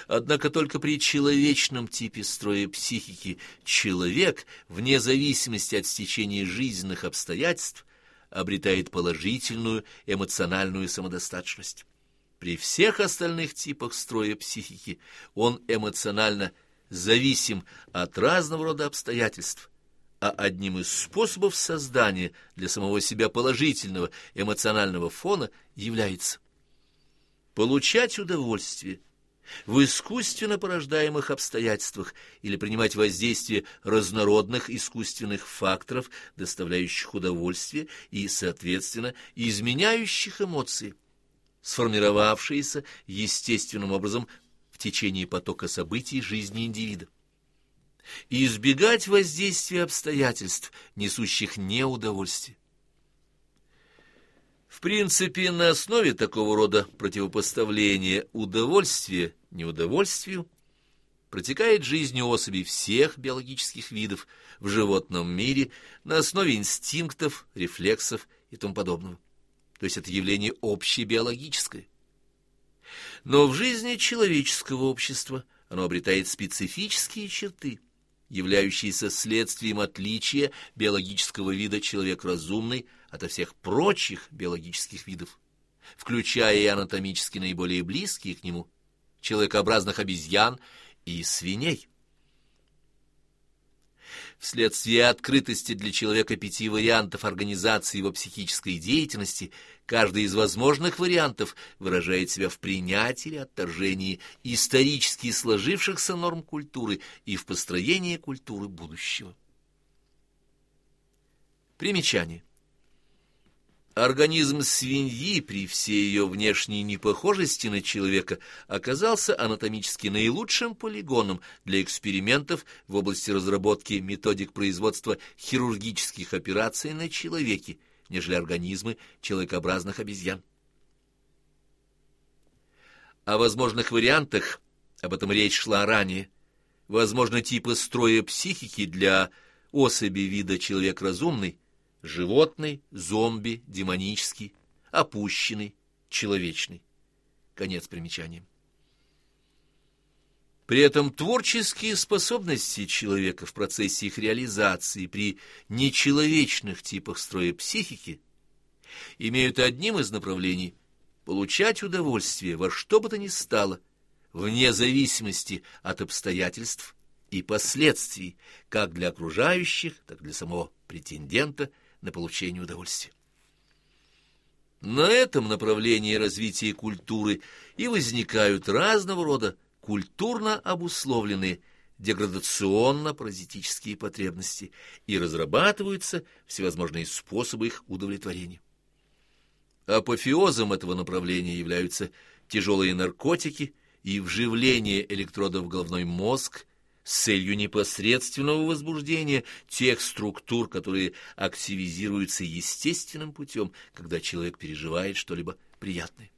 Однако только при человечном типе строя психики человек, вне зависимости от стечения жизненных обстоятельств, обретает положительную эмоциональную самодостаточность. При всех остальных типах строя психики он эмоционально зависим от разного рода обстоятельств, а одним из способов создания для самого себя положительного эмоционального фона является получать удовольствие в искусственно порождаемых обстоятельствах или принимать воздействие разнородных искусственных факторов, доставляющих удовольствие и, соответственно, изменяющих эмоции, сформировавшиеся естественным образом в течение потока событий жизни индивида и избегать воздействия обстоятельств, несущих неудовольствие. В принципе, на основе такого рода противопоставления удовольствия неудовольствию протекает жизнь особей всех биологических видов в животном мире на основе инстинктов, рефлексов и тому подобного. То есть это явление общебиологическое. Но в жизни человеческого общества оно обретает специфические черты – являющиеся следствием отличия биологического вида человек разумный от всех прочих биологических видов, включая и анатомически наиболее близкие к нему, человекообразных обезьян и свиней. Вследствие открытости для человека пяти вариантов организации его психической деятельности, каждый из возможных вариантов выражает себя в принятии или отторжении исторически сложившихся норм культуры и в построении культуры будущего. Примечание. Организм свиньи при всей ее внешней непохожести на человека оказался анатомически наилучшим полигоном для экспериментов в области разработки методик производства хирургических операций на человеке, нежели организмы человекообразных обезьян. О возможных вариантах, об этом речь шла ранее, возможно типы строя психики для особи вида человек разумный, Животный, зомби, демонический, опущенный, человечный. Конец примечания. При этом творческие способности человека в процессе их реализации при нечеловечных типах строя психики имеют одним из направлений получать удовольствие во что бы то ни стало, вне зависимости от обстоятельств и последствий, как для окружающих, так и для самого претендента – на получение удовольствия. На этом направлении развития культуры и возникают разного рода культурно обусловленные деградационно-паразитические потребности и разрабатываются всевозможные способы их удовлетворения. Апофеозом этого направления являются тяжелые наркотики и вживление электродов в головной мозг с целью непосредственного возбуждения тех структур, которые активизируются естественным путем, когда человек переживает что-либо приятное.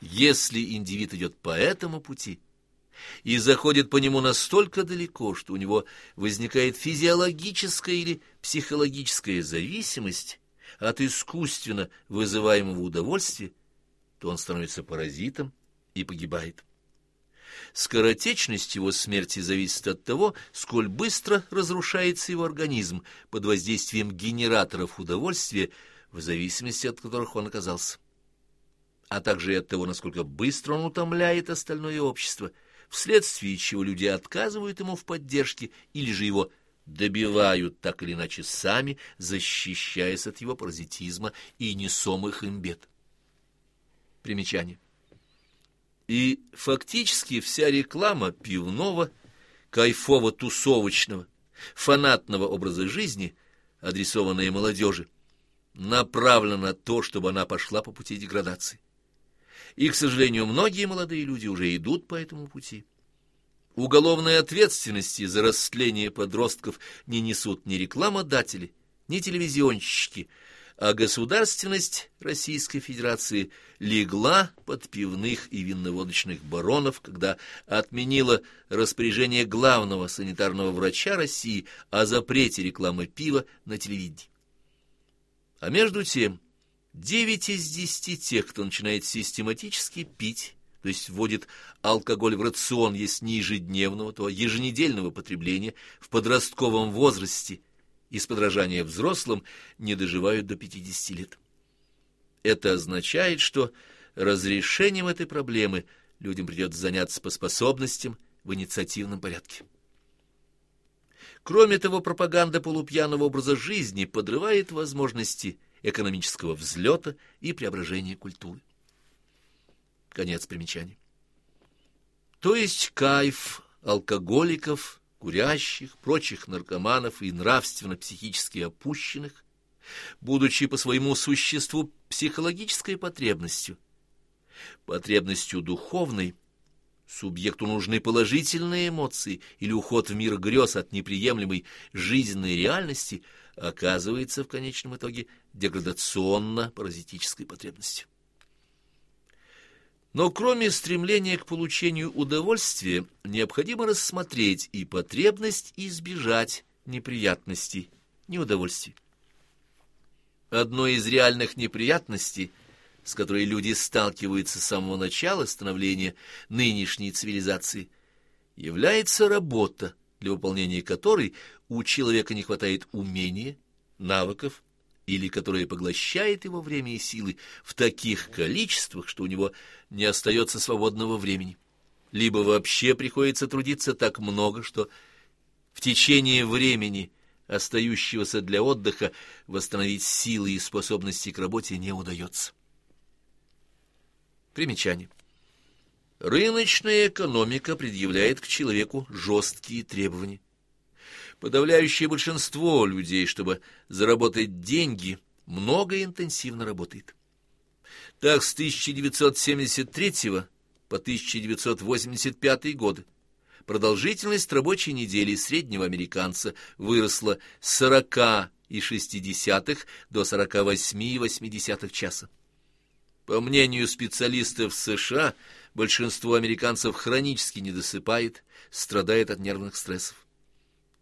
Если индивид идет по этому пути и заходит по нему настолько далеко, что у него возникает физиологическая или психологическая зависимость от искусственно вызываемого удовольствия, то он становится паразитом и погибает. Скоротечность его смерти зависит от того, сколь быстро разрушается его организм под воздействием генераторов удовольствия, в зависимости от которых он оказался, а также и от того, насколько быстро он утомляет остальное общество, вследствие чего люди отказывают ему в поддержке или же его добивают так или иначе сами, защищаясь от его паразитизма и несомых им бед. Примечание. И фактически вся реклама пивного, кайфово-тусовочного, фанатного образа жизни, адресованная молодежи, направлена на то, чтобы она пошла по пути деградации. И, к сожалению, многие молодые люди уже идут по этому пути. Уголовной ответственности за растление подростков не несут ни рекламодатели, ни телевизионщики, а государственность Российской Федерации легла под пивных и винноводочных баронов, когда отменила распоряжение главного санитарного врача России о запрете рекламы пива на телевидении. А между тем, девять из десяти тех, кто начинает систематически пить, то есть вводит алкоголь в рацион, есть не ежедневного, то еженедельного потребления в подростковом возрасте из подражания взрослым не доживают до 50 лет. Это означает, что разрешением этой проблемы людям придется заняться по способностям в инициативном порядке. Кроме того, пропаганда полупьяного образа жизни подрывает возможности экономического взлета и преображения культуры. Конец примечания. То есть кайф алкоголиков, курящих, прочих наркоманов и нравственно-психически опущенных, будучи по своему существу психологической потребностью, потребностью духовной, субъекту нужны положительные эмоции или уход в мир грез от неприемлемой жизненной реальности, оказывается в конечном итоге деградационно-паразитической потребностью. Но кроме стремления к получению удовольствия, необходимо рассмотреть и потребность избежать неприятностей, неудовольствий. Одной из реальных неприятностей, с которой люди сталкиваются с самого начала становления нынешней цивилизации, является работа, для выполнения которой у человека не хватает умения, навыков, или которая поглощает его время и силы в таких количествах, что у него не остается свободного времени, либо вообще приходится трудиться так много, что в течение времени, остающегося для отдыха, восстановить силы и способности к работе не удается. Примечание. Рыночная экономика предъявляет к человеку жесткие требования. Подавляющее большинство людей, чтобы заработать деньги, много и интенсивно работает. Так, с 1973 по 1985 годы продолжительность рабочей недели среднего американца выросла с 40,6 до 48,8 часа. По мнению специалистов США, большинство американцев хронически не досыпает, страдает от нервных стрессов.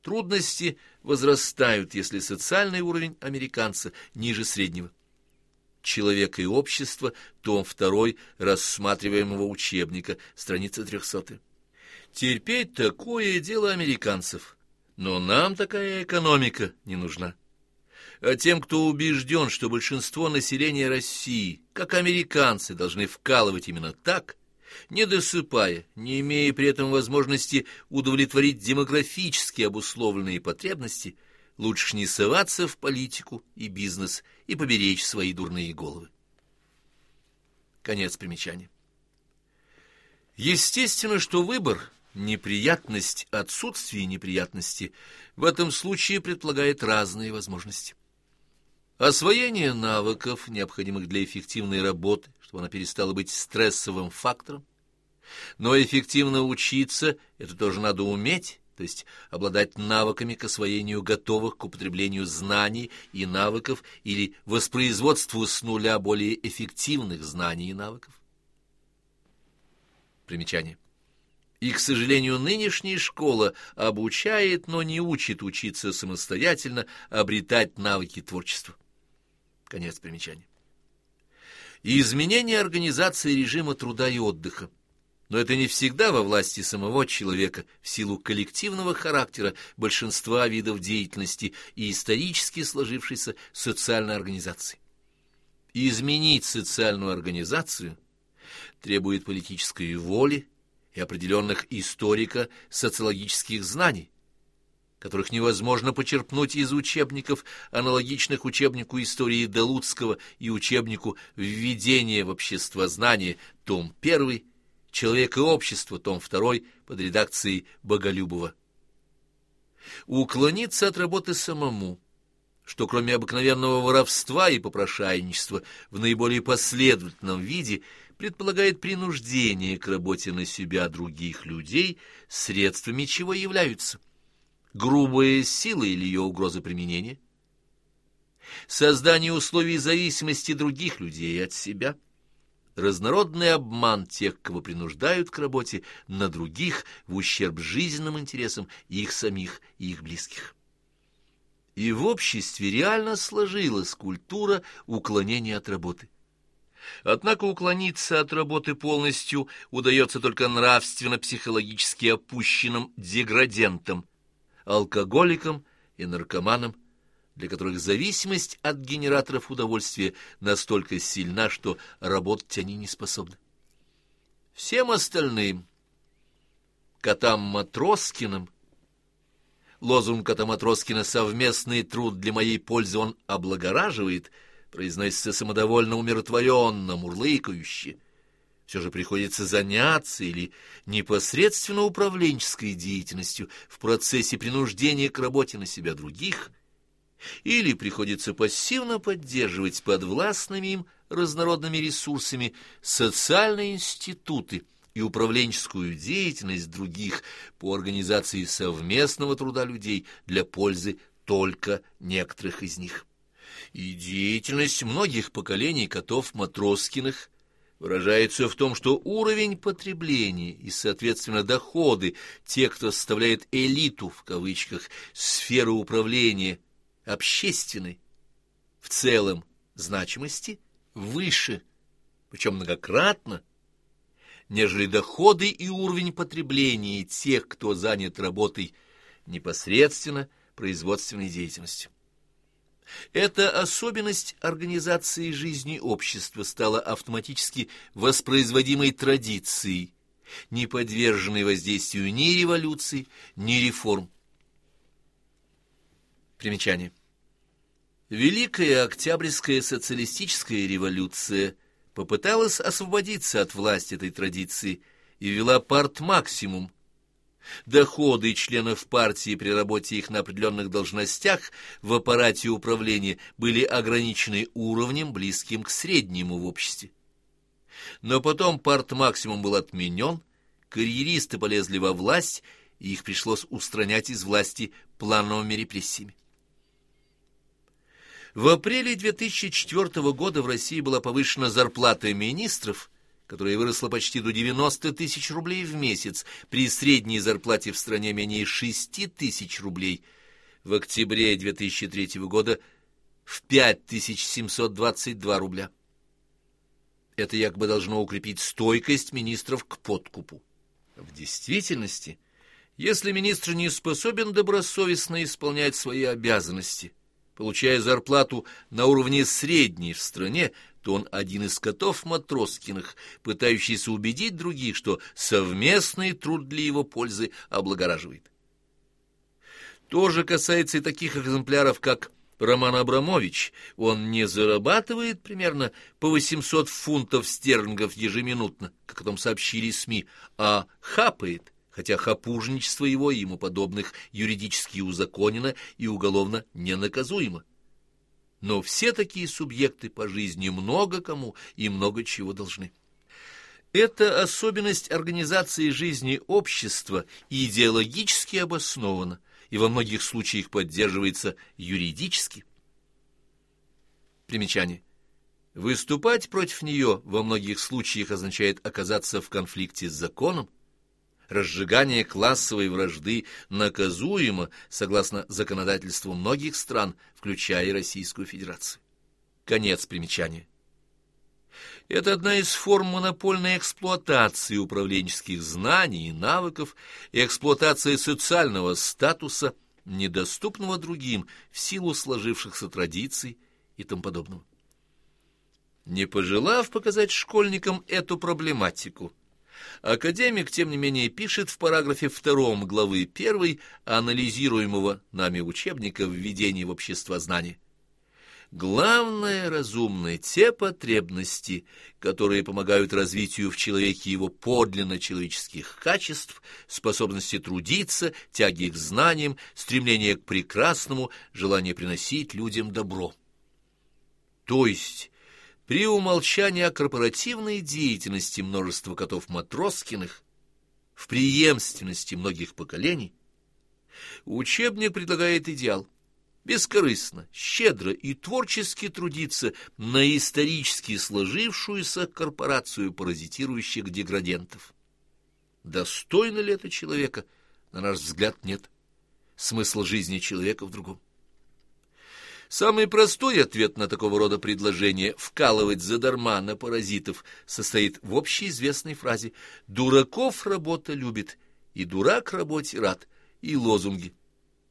Трудности возрастают, если социальный уровень американца ниже среднего. «Человек и общество», том 2 рассматриваемого учебника, страница 300. Терпеть такое дело американцев, но нам такая экономика не нужна. А тем, кто убежден, что большинство населения России, как американцы, должны вкалывать именно так – не досыпая, не имея при этом возможности удовлетворить демографически обусловленные потребности, лучше не соваться в политику и бизнес и поберечь свои дурные головы. Конец примечания. Естественно, что выбор Неприятность отсутствие неприятности в этом случае предполагает разные возможности. Освоение навыков, необходимых для эффективной работы, чтобы она перестала быть стрессовым фактором. Но эффективно учиться – это тоже надо уметь, то есть обладать навыками к освоению готовых к употреблению знаний и навыков или воспроизводству с нуля более эффективных знаний и навыков. Примечание. И, к сожалению, нынешняя школа обучает, но не учит учиться самостоятельно, обретать навыки творчества. Конец примечания. И изменение организации режима труда и отдыха. Но это не всегда во власти самого человека в силу коллективного характера большинства видов деятельности и исторически сложившейся социальной организации. изменить социальную организацию требует политической воли и определенных историко-социологических знаний, которых невозможно почерпнуть из учебников, аналогичных учебнику истории Далуцкого и учебнику «Введение в обществознание», том 1, «Человек и общество», том 2, под редакцией Боголюбова. Уклониться от работы самому, что кроме обыкновенного воровства и попрошайничества в наиболее последовательном виде предполагает принуждение к работе на себя других людей, средствами чего являются грубая сила или ее угроза применения, создание условий зависимости других людей от себя, разнородный обман тех, кого принуждают к работе на других в ущерб жизненным интересам их самих и их близких. И в обществе реально сложилась культура уклонения от работы. Однако уклониться от работы полностью удается только нравственно-психологически опущенным деградентам – алкоголикам и наркоманам, для которых зависимость от генераторов удовольствия настолько сильна, что работать они не способны. Всем остальным, котам Матроскиным, лозунг кота Матроскина «Совместный труд для моей пользы он облагораживает», произносится самодовольно умиротворенно, мурлыкающе, все же приходится заняться или непосредственно управленческой деятельностью в процессе принуждения к работе на себя других, или приходится пассивно поддерживать подвластными им разнородными ресурсами социальные институты и управленческую деятельность других по организации совместного труда людей для пользы только некоторых из них. И деятельность многих поколений котов Матроскиных – выражается в том, что уровень потребления и, соответственно, доходы тех, кто составляет «элиту» в кавычках сферы управления общественной, в целом значимости выше, причем многократно, нежели доходы и уровень потребления тех, кто занят работой непосредственно производственной деятельностью. Эта особенность организации жизни общества стала автоматически воспроизводимой традицией, не подверженной воздействию ни революции, ни реформ. Примечание. Великая Октябрьская социалистическая революция попыталась освободиться от власти этой традиции и ввела парт-максимум, Доходы членов партии при работе их на определенных должностях в аппарате управления были ограничены уровнем, близким к среднему в обществе. Но потом парт-максимум был отменен, карьеристы полезли во власть, и их пришлось устранять из власти плановыми репрессиями. В апреле 2004 года в России была повышена зарплата министров – которая выросла почти до 90 тысяч рублей в месяц, при средней зарплате в стране менее 6 тысяч рублей, в октябре 2003 года в 5722 рубля. Это якобы должно укрепить стойкость министров к подкупу. В действительности, если министр не способен добросовестно исполнять свои обязанности, получая зарплату на уровне средней в стране, то он один из котов Матроскиных, пытающийся убедить других, что совместный труд для его пользы облагораживает. То же касается и таких экземпляров, как Роман Абрамович. Он не зарабатывает примерно по 800 фунтов стерлингов ежеминутно, как о том сообщили СМИ, а хапает, хотя хапужничество его и ему подобных юридически узаконено и уголовно ненаказуемо. Но все такие субъекты по жизни много кому и много чего должны. Эта особенность организации жизни общества идеологически обоснована и во многих случаях поддерживается юридически. Примечание. Выступать против нее во многих случаях означает оказаться в конфликте с законом, разжигание классовой вражды наказуемо согласно законодательству многих стран, включая и Российскую Федерацию. Конец примечания. Это одна из форм монопольной эксплуатации управленческих знаний и навыков и эксплуатации социального статуса, недоступного другим в силу сложившихся традиций и тому подобного. Не пожелав показать школьникам эту проблематику, Академик, тем не менее, пишет в параграфе втором главы первой анализируемого нами учебника «Введение в общество знания». Главное разумное — те потребности, которые помогают развитию в человеке его подлинно человеческих качеств, способности трудиться, тяги к знаниям, стремление к прекрасному, желание приносить людям добро. То есть при умолчании о корпоративной деятельности множества котов Матроскиных, в преемственности многих поколений, учебник предлагает идеал – бескорыстно, щедро и творчески трудиться на исторически сложившуюся корпорацию паразитирующих деградентов. Достойно ли это человека? На наш взгляд, нет. Смысл жизни человека в другом. Самый простой ответ на такого рода предложение «вкалывать задарма на паразитов» состоит в общеизвестной фразе «дураков работа любит, и дурак работе рад» и лозунги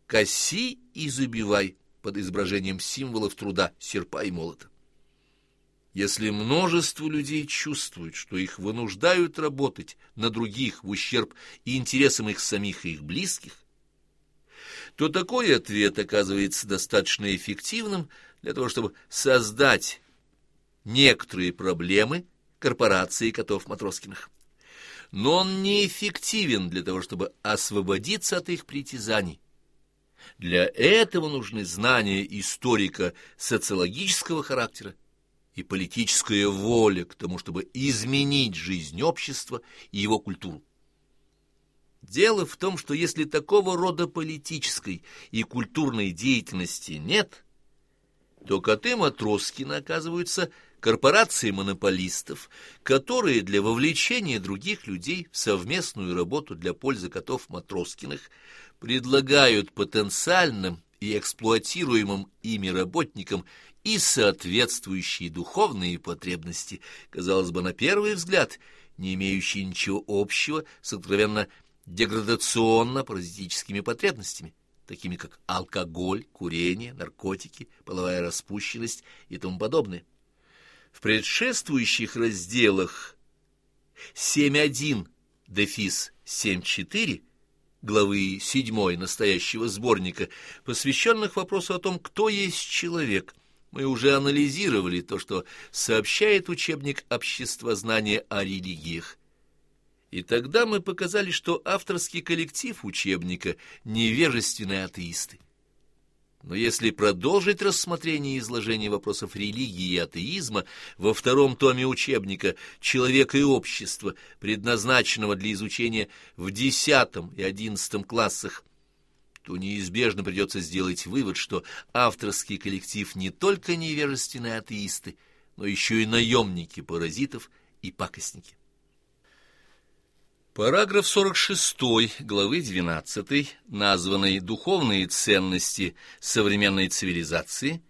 «коси и забивай» под изображением символов труда серпа и молота. Если множество людей чувствуют, что их вынуждают работать на других в ущерб интересам их самих и их близких, то такой ответ оказывается достаточно эффективным для того, чтобы создать некоторые проблемы корпорации котов Матроскиных. Но он неэффективен для того, чтобы освободиться от их притязаний. Для этого нужны знания историка социологического характера и политическая воля к тому, чтобы изменить жизнь общества и его культуру. Дело в том, что если такого рода политической и культурной деятельности нет, то коты Матроскина оказываются корпорацией монополистов, которые для вовлечения других людей в совместную работу для пользы котов Матроскиных предлагают потенциальным и эксплуатируемым ими работникам и соответствующие духовные потребности, казалось бы, на первый взгляд, не имеющие ничего общего с откровенно деградационно-паразитическими потребностями, такими как алкоголь, курение, наркотики, половая распущенность и тому подобное. В предшествующих разделах 7.1 дефис 7.4 главы 7 настоящего сборника, посвященных вопросу о том, кто есть человек, мы уже анализировали то, что сообщает учебник обществознания о религиях. И тогда мы показали, что авторский коллектив учебника — невежественные атеисты. Но если продолжить рассмотрение и изложение вопросов религии и атеизма во втором томе учебника «Человек и общество», предназначенного для изучения в десятом и одиннадцатом классах, то неизбежно придется сделать вывод, что авторский коллектив не только невежественные атеисты, но еще и наемники паразитов и пакостники. Параграф 46 главы 12, названный «Духовные ценности современной цивилизации»,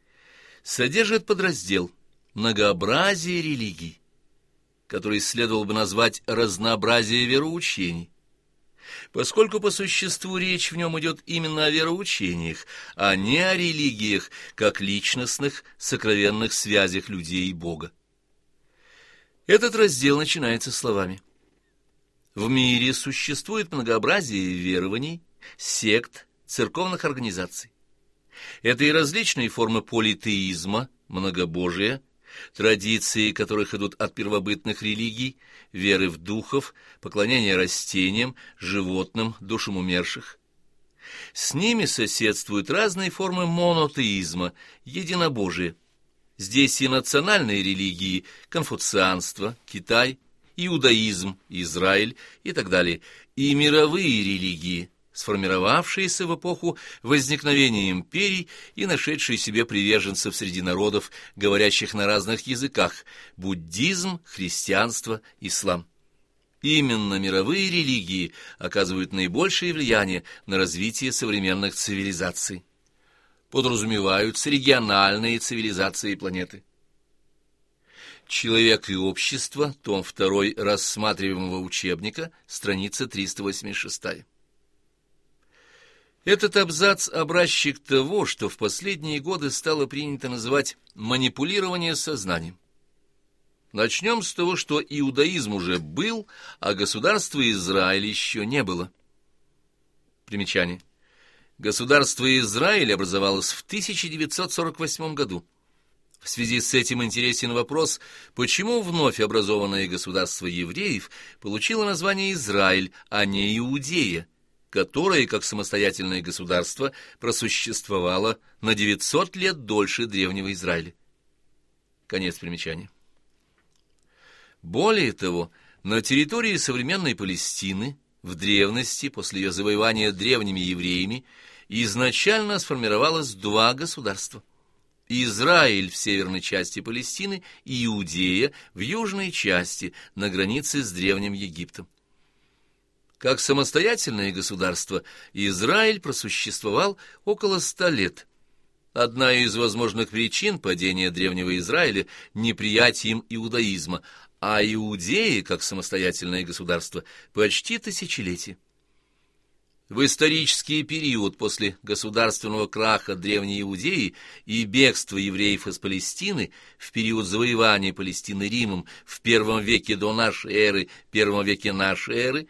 содержит подраздел «Многообразие религий», который следовало бы назвать «Разнообразие вероучений». Поскольку по существу речь в нем идет именно о вероучениях, а не о религиях, как личностных, сокровенных связях людей и Бога. Этот раздел начинается словами в мире существует многообразие верований, сект, церковных организаций. Это и различные формы политеизма, многобожия, традиции которых идут от первобытных религий, веры в духов, поклонения растениям, животным, душам умерших. С ними соседствуют разные формы монотеизма, единобожия. Здесь и национальные религии, конфуцианство, Китай, иудаизм, Израиль и так далее, и мировые религии, сформировавшиеся в эпоху возникновения империй и нашедшие себе приверженцев среди народов, говорящих на разных языках – буддизм, христианство, ислам. Именно мировые религии оказывают наибольшее влияние на развитие современных цивилизаций. Подразумеваются региональные цивилизации планеты. «Человек и общество», том 2 рассматриваемого учебника, страница 386. Этот абзац – образчик того, что в последние годы стало принято называть манипулирование сознанием. Начнем с того, что иудаизм уже был, а государства Израиль еще не было. Примечание. Государство Израиль образовалось в 1948 году. В связи с этим интересен вопрос, почему вновь образованное государство евреев получило название Израиль, а не Иудея, которое, как самостоятельное государство, просуществовало на 900 лет дольше древнего Израиля. Конец примечания. Более того, на территории современной Палестины, в древности, после ее завоевания древними евреями, изначально сформировалось два государства – Израиль в северной части Палестины и Иудея в южной части, на границе с Древним Египтом. Как самостоятельное государство, Израиль просуществовал около ста лет. Одна из возможных причин падения Древнего Израиля – неприятием иудаизма, а Иудеи, как самостоятельное государство, почти тысячелетие. В исторический период после государственного краха Древней Иудеи и бегства евреев из Палестины, в период завоевания Палестины Римом в первом веке до нашей эры, первом веке нашей эры,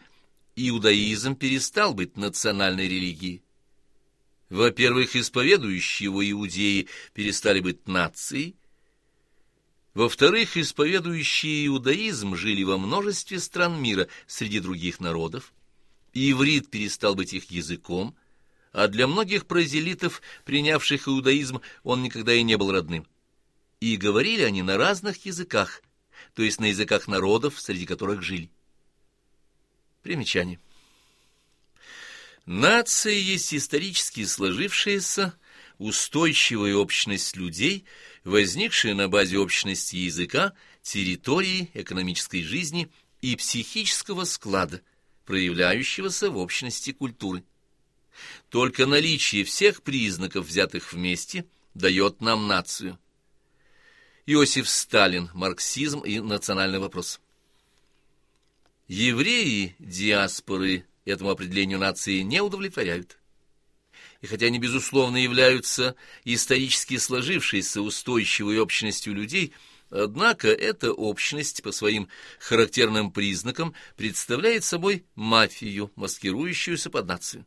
иудаизм перестал быть национальной религией. Во-первых, исповедующие его иудеи перестали быть нацией, во-вторых, исповедующие иудаизм жили во множестве стран мира среди других народов, иврит перестал быть их языком, а для многих прозелитов, принявших иудаизм, он никогда и не был родным. И говорили они на разных языках, то есть на языках народов, среди которых жили. Примечание. Нация есть исторически сложившаяся, устойчивая общность людей, возникшая на базе общности языка, территории, экономической жизни и психического склада – проявляющегося в общности культуры. Только наличие всех признаков, взятых вместе, дает нам нацию. Иосиф Сталин. Марксизм и национальный вопрос. Евреи диаспоры этому определению нации не удовлетворяют. И хотя они, безусловно, являются исторически сложившейся устойчивой общностью людей – Однако эта общность по своим характерным признакам представляет собой мафию, маскирующуюся под нацию.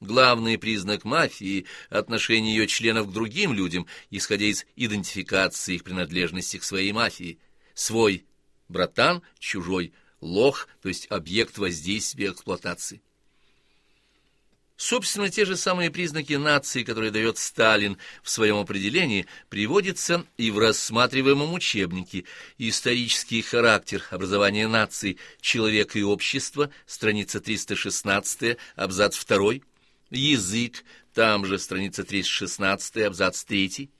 Главный признак мафии – отношение ее членов к другим людям, исходя из идентификации их принадлежности к своей мафии. Свой – братан, чужой – лох, то есть объект воздействия эксплуатации. Собственно, те же самые признаки нации, которые дает Сталин в своем определении, приводятся и в рассматриваемом учебнике. «Исторический характер образования наций. Человек и общество», страница 316, абзац 2, «Язык», там же страница 316, абзац 3,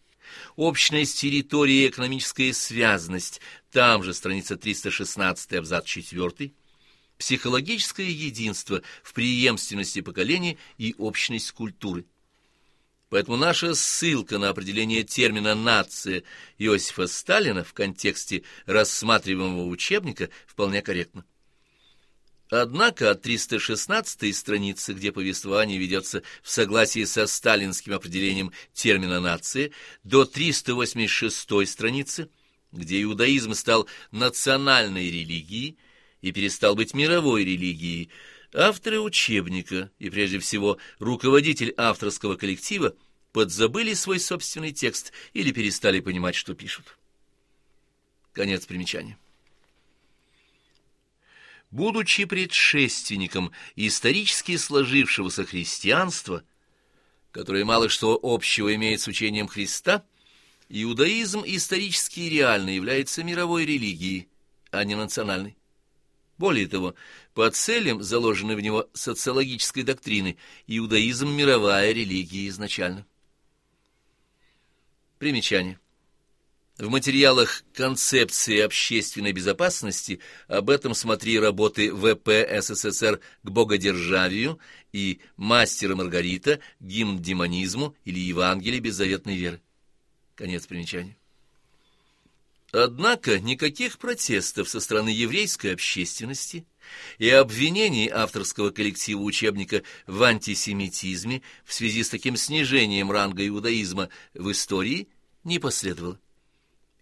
«Общность территории и экономическая связанность», там же страница 316, абзац 4, психологическое единство в преемственности поколений и общность культуры. Поэтому наша ссылка на определение термина «нация» Иосифа Сталина в контексте рассматриваемого учебника вполне корректна. Однако от 316 страницы, где повествование ведется в согласии со сталинским определением термина «нация», до 386 страницы, где иудаизм стал национальной религией, и перестал быть мировой религией, авторы учебника и, прежде всего, руководитель авторского коллектива подзабыли свой собственный текст или перестали понимать, что пишут. Конец примечания. Будучи предшественником исторически сложившегося христианства, которое мало что общего имеет с учением Христа, иудаизм исторически и реально является мировой религией, а не национальной. Более того, по целям, заложенной в него социологической доктрины, иудаизм – мировая религия изначально. Примечание. В материалах «Концепции общественной безопасности» об этом смотри работы ВП СССР к богодержавию и «Мастера Маргарита. Гимн демонизму» или «Евангелие беззаветной веры». Конец примечания. Однако никаких протестов со стороны еврейской общественности и обвинений авторского коллектива учебника в антисемитизме в связи с таким снижением ранга иудаизма в истории не последовало.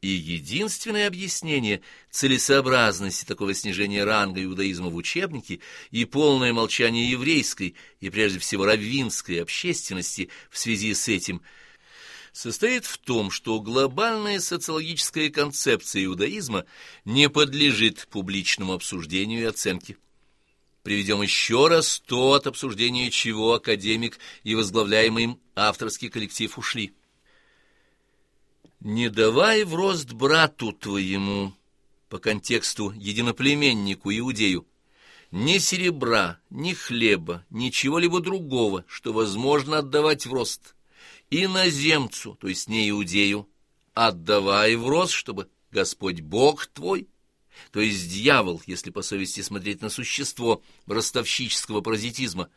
И единственное объяснение целесообразности такого снижения ранга иудаизма в учебнике и полное молчание еврейской и прежде всего раввинской общественности в связи с этим состоит в том, что глобальная социологическая концепция иудаизма не подлежит публичному обсуждению и оценке. Приведем еще раз то, от обсуждения чего академик и возглавляемый им авторский коллектив ушли. «Не давай в рост брату твоему» по контексту единоплеменнику иудею, ни серебра, ни хлеба, ничего-либо другого, что возможно отдавать в рост, иноземцу, то есть не иудею, отдавай в рост, чтобы Господь Бог твой, то есть дьявол, если по совести смотреть на существо ростовщического паразитизма,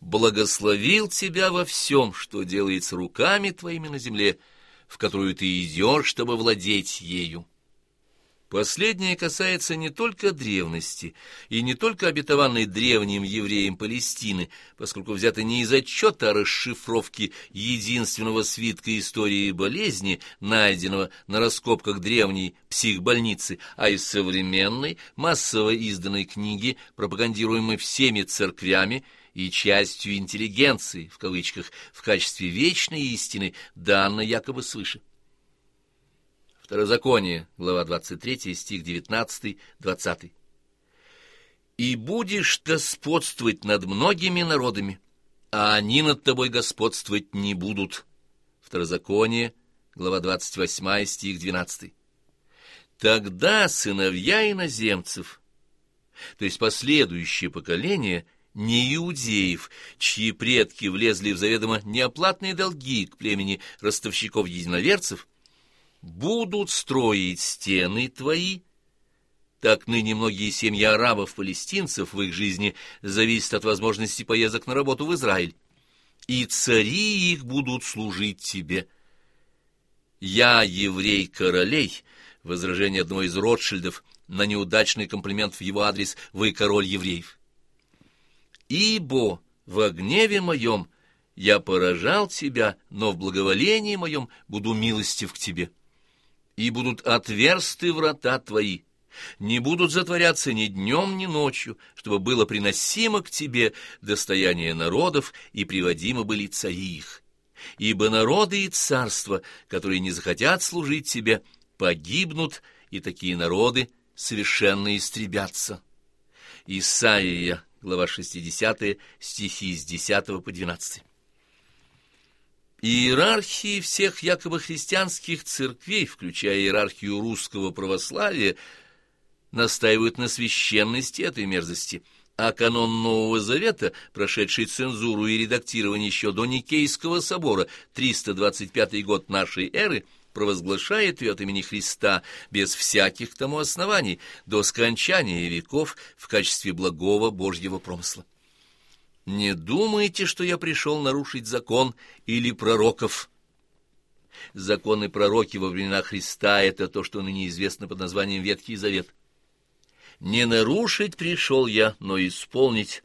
благословил тебя во всем, что делается руками твоими на земле, в которую ты идешь, чтобы владеть ею. Последнее касается не только древности и не только обетованной древним евреям Палестины, поскольку взято не из отчета о расшифровке единственного свитка истории болезни, найденного на раскопках древней психбольницы, а из современной, массово изданной книги, пропагандируемой всеми церквями, и частью интеллигенции, в кавычках, в качестве вечной истины, данной якобы свыше. Второзаконие, глава 23, стих 19-20. «И будешь господствовать над многими народами, а они над тобой господствовать не будут». Второзаконие, глава 28, стих 12. «Тогда сыновья иноземцев, то есть последующее поколение – не иудеев, чьи предки влезли в заведомо неоплатные долги к племени ростовщиков-единоверцев, будут строить стены твои. Так ныне многие семьи арабов-палестинцев в их жизни зависят от возможности поездок на работу в Израиль. И цари их будут служить тебе. Я еврей королей, возражение одного из Ротшильдов на неудачный комплимент в его адрес «Вы король евреев». Ибо в гневе моем я поражал тебя, но в благоволении моем буду милостив к тебе. И будут отверсты врата твои, не будут затворяться ни днем, ни ночью, чтобы было приносимо к тебе достояние народов и приводимо были цари их. Ибо народы и царства, которые не захотят служить тебе, погибнут, и такие народы совершенно истребятся. Исаия глава 60, стихи с 10 по 12. Иерархии всех якобы христианских церквей, включая иерархию русского православия, настаивают на священности этой мерзости, а канон Нового Завета, прошедший цензуру и редактирование еще до Никейского собора, 325 год нашей эры – провозглашает ее от имени Христа без всяких тому оснований до скончания веков в качестве благого Божьего промысла. Не думайте, что я пришел нарушить закон или пророков. Законы пророки во времена Христа — это то, что ныне известно под названием Ветхий Завет. Не нарушить пришел я, но исполнить,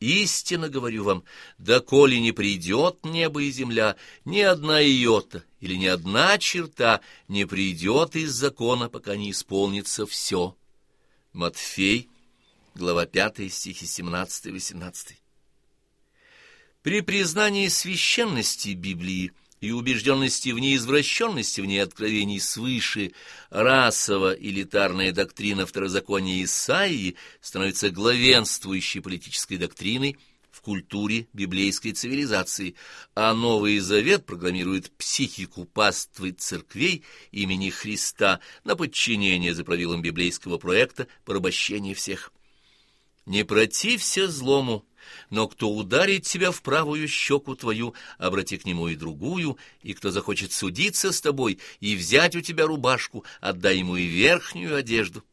Истинно говорю вам, доколе не придет небо и земля, ни одна иота или ни одна черта не придет из закона, пока не исполнится все. Матфей, глава 5, стихи 17-18. При признании священности Библии и убежденности в неизвращенности в ней откровений свыше, расово-элитарная доктрина второзакония Исаии становится главенствующей политической доктриной в культуре библейской цивилизации, а Новый Завет программирует психику паствы церквей имени Христа на подчинение за правилам библейского проекта порабощения всех. «Не протився злому, но кто ударит тебя в правую щеку твою, обрати к нему и другую, и кто захочет судиться с тобой и взять у тебя рубашку, отдай ему и верхнюю одежду.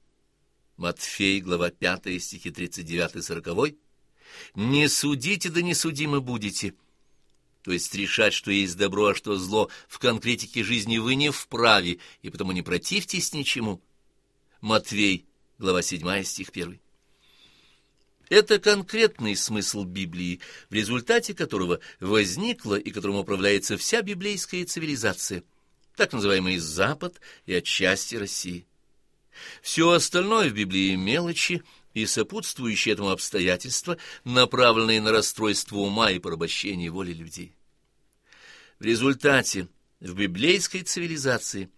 Матфей, глава 5, стихи 39-40. «Не судите, да не судимы будете». То есть решать, что есть добро, а что зло, в конкретике жизни вы не вправе, и потому не противьтесь ничему. Матвей, глава 7, стих 1. Это конкретный смысл Библии, в результате которого возникла и которым управляется вся библейская цивилизация, так называемый Запад и отчасти России. Все остальное в Библии мелочи и сопутствующие этому обстоятельства, направленные на расстройство ума и порабощение воли людей. В результате в библейской цивилизации –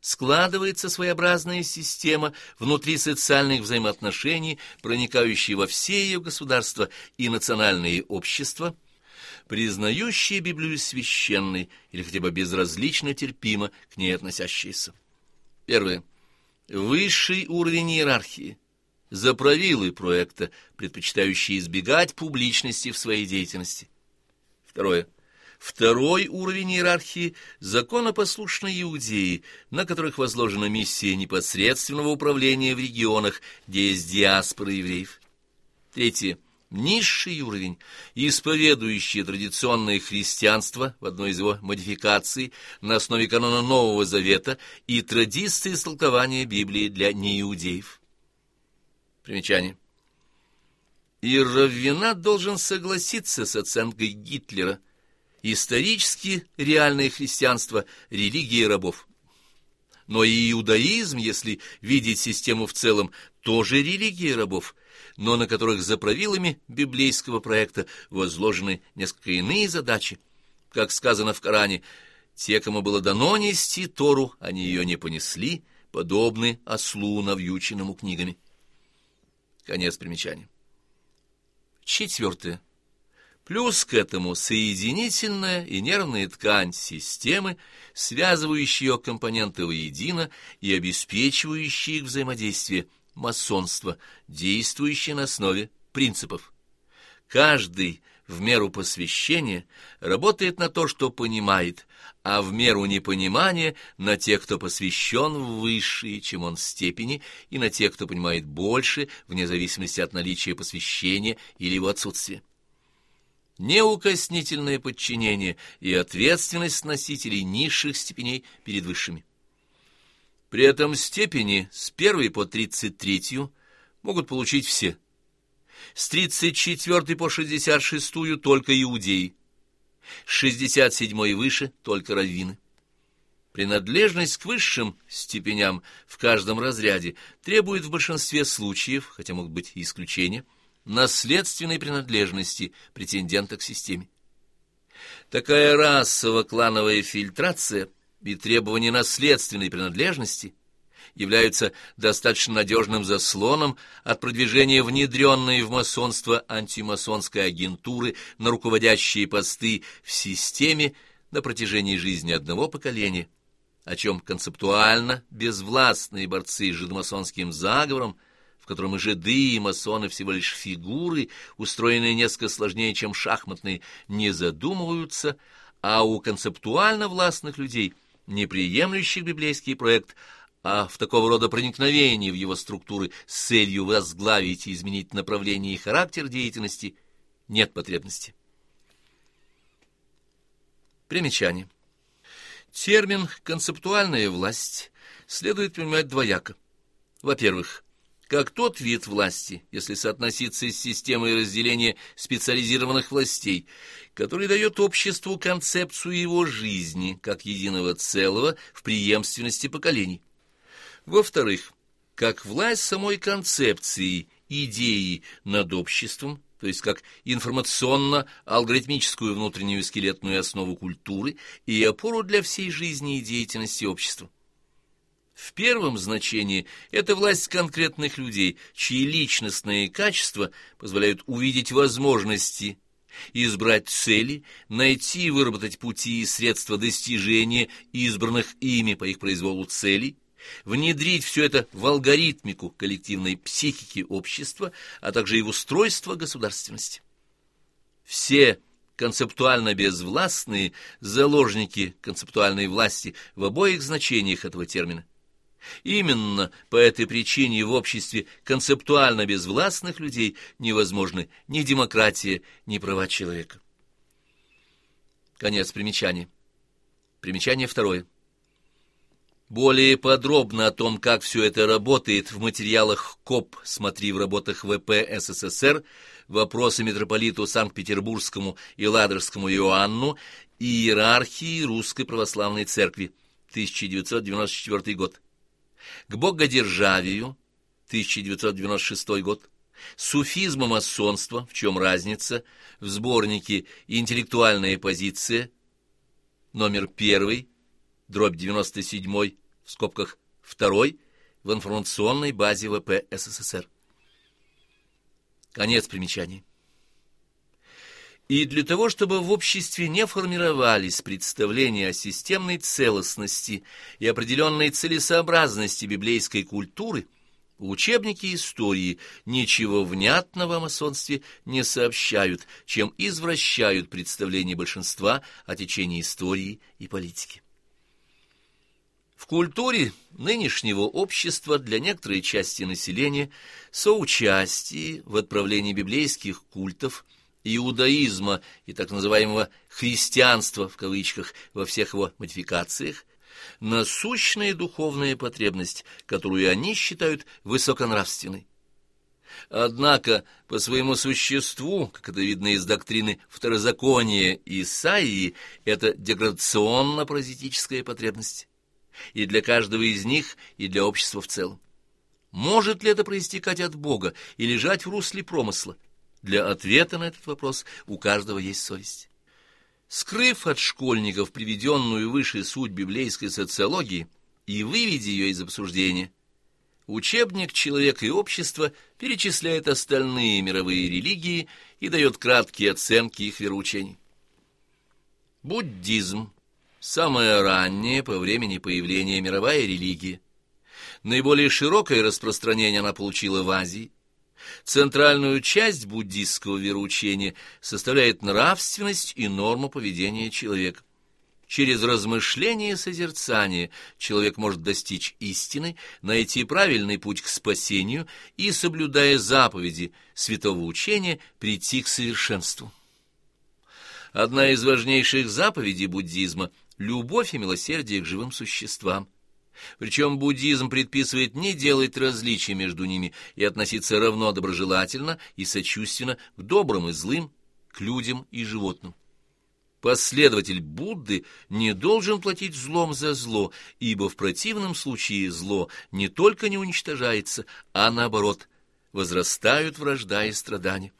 складывается своеобразная система внутри социальных взаимоотношений, проникающая во все ее государства и национальные общества, признающие Библию священной или хотя бы безразлично терпимо к ней относящиеся. Первое. Высший уровень иерархии. Заправилы проекта, предпочитающие избегать публичности в своей деятельности. Второе Второй уровень иерархии – законопослушные иудеи, на которых возложена миссия непосредственного управления в регионах, где есть диаспора евреев. Третье – низший уровень, исповедующие традиционное христианство в одной из его модификаций на основе канона Нового Завета и традиции истолкования Библии для неиудеев. Примечание. И Раввинат должен согласиться с оценкой Гитлера – Исторически реальное христианство – религия рабов. Но и иудаизм, если видеть систему в целом, тоже религия рабов, но на которых за правилами библейского проекта возложены несколько иные задачи. Как сказано в Коране, те, кому было дано нести Тору, они ее не понесли, подобны ослу, навьюченному книгами. Конец примечания. Четвертое. Плюс к этому соединительная и нервная ткань системы, связывающие ее компоненты воедино и обеспечивающие их взаимодействие, масонство, действующее на основе принципов. Каждый в меру посвящения работает на то, что понимает, а в меру непонимания на тех, кто посвящен в высшие, чем он степени, и на тех, кто понимает больше, вне зависимости от наличия посвящения или его отсутствия неукоснительное подчинение и ответственность носителей низших степеней перед высшими. При этом степени с первой по тридцать третью могут получить все. С тридцать четвертой по шестьдесят шестую только иудеи, с шестьдесят седьмой и выше только раввины. Принадлежность к высшим степеням в каждом разряде требует в большинстве случаев, хотя могут быть и исключения, наследственной принадлежности претендента к системе. Такая расово-клановая фильтрация и требования наследственной принадлежности являются достаточно надежным заслоном от продвижения внедренной в масонство антимасонской агентуры на руководящие посты в системе на протяжении жизни одного поколения, о чем концептуально безвластные борцы с жидомасонским заговором – котором и жиды, и масоны всего лишь фигуры, устроенные несколько сложнее, чем шахматные, не задумываются, а у концептуально властных людей, не приемлющих библейский проект, а в такого рода проникновении в его структуры с целью возглавить и изменить направление и характер деятельности, нет потребности. Примечание. Термин «концептуальная власть» следует понимать двояко. Во-первых, как тот вид власти, если соотноситься с системой разделения специализированных властей, который дает обществу концепцию его жизни как единого целого в преемственности поколений. Во-вторых, как власть самой концепции, идеи над обществом, то есть как информационно-алгоритмическую внутреннюю скелетную основу культуры и опору для всей жизни и деятельности общества. В первом значении это власть конкретных людей, чьи личностные качества позволяют увидеть возможности, избрать цели, найти и выработать пути и средства достижения избранных ими по их произволу целей, внедрить все это в алгоритмику коллективной психики общества, а также и в устройство государственности. Все концептуально безвластные заложники концептуальной власти в обоих значениях этого термина. Именно по этой причине в обществе концептуально безвластных людей невозможны ни демократия, ни права человека. Конец примечания. Примечание второе. Более подробно о том, как все это работает, в материалах КОП смотри в работах ВП СССР «Вопросы митрополиту Санкт-Петербургскому и Ладожскому Иоанну и иерархии Русской Православной Церкви», 1994 год к богодержавию, 1996 год, суфизм и в чем разница, в сборнике «Интеллектуальная позиция», номер первый, дробь 97, в скобках второй, в информационной базе ВП СССР. Конец примечаний. И для того, чтобы в обществе не формировались представления о системной целостности и определенной целесообразности библейской культуры, учебники истории ничего внятного о масонстве не сообщают, чем извращают представления большинства о течении истории и политики. В культуре нынешнего общества для некоторой части населения соучастие в отправлении библейских культов – иудаизма и так называемого «христианства» в кавычках во всех его модификациях, насущная духовная потребность, которую они считают высоконравственной. Однако, по своему существу, как это видно из доктрины второзакония Исаии, это деградационно-паразитическая потребность. И для каждого из них, и для общества в целом. Может ли это проистекать от Бога и лежать в русле промысла? Для ответа на этот вопрос у каждого есть совесть. Скрыв от школьников приведенную выше суть библейской социологии и выведя ее из обсуждения, учебник «Человек и общество» перечисляет остальные мировые религии и дает краткие оценки их вероучений. Буддизм – самая ранняя по времени появления мировая религия. Наиболее широкое распространение она получила в Азии – Центральную часть буддистского вероучения составляет нравственность и норма поведения человека. Через размышление и созерцание человек может достичь истины, найти правильный путь к спасению и, соблюдая заповеди святого учения, прийти к совершенству. Одна из важнейших заповедей буддизма – любовь и милосердие к живым существам – причем буддизм предписывает не делать различий между ними и относиться равно доброжелательно и сочувственно к добрым и злым, к людям и животным. Последователь Будды не должен платить злом за зло, ибо в противном случае зло не только не уничтожается, а наоборот, возрастают вражда и страдания.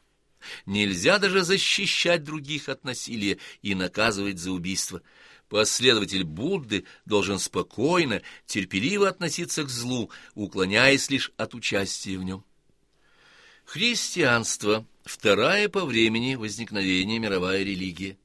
Нельзя даже защищать других от насилия и наказывать за убийство – Последователь Будды должен спокойно, терпеливо относиться к злу, уклоняясь лишь от участия в нем. Христианство – вторая по времени возникновения мировая религия.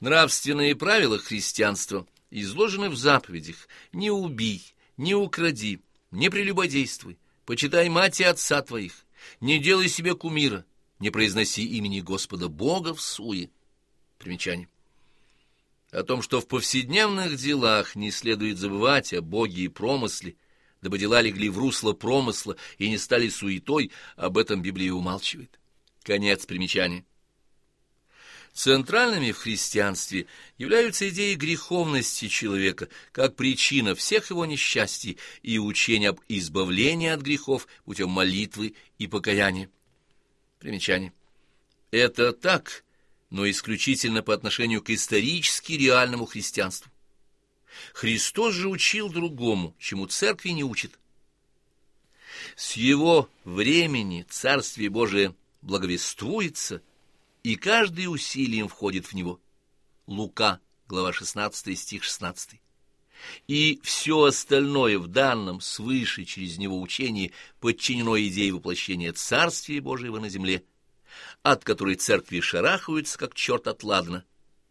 Нравственные правила христианства изложены в заповедях «Не убий, не укради, не прелюбодействуй, почитай мать и отца твоих, не делай себе кумира, не произноси имени Господа Бога в суе». Примечание о том, что в повседневных делах не следует забывать о Боге и промысле, дабы дела легли в русло промысла и не стали суетой, об этом Библия умалчивает. Конец примечания. Центральными в христианстве являются идеи греховности человека как причина всех его несчастий и учение об избавлении от грехов путем молитвы и покаяния. Примечание. Это так, но исключительно по отношению к исторически реальному христианству. Христос же учил другому, чему церкви не учит. С его времени Царствие Божие благовествуется, и каждый усилием входит в него. Лука, глава 16, стих 16. И все остальное в данном свыше через него учении подчинено идее воплощения Царствия Божьего на земле, от которой церкви шарахаются, как черт от ладна,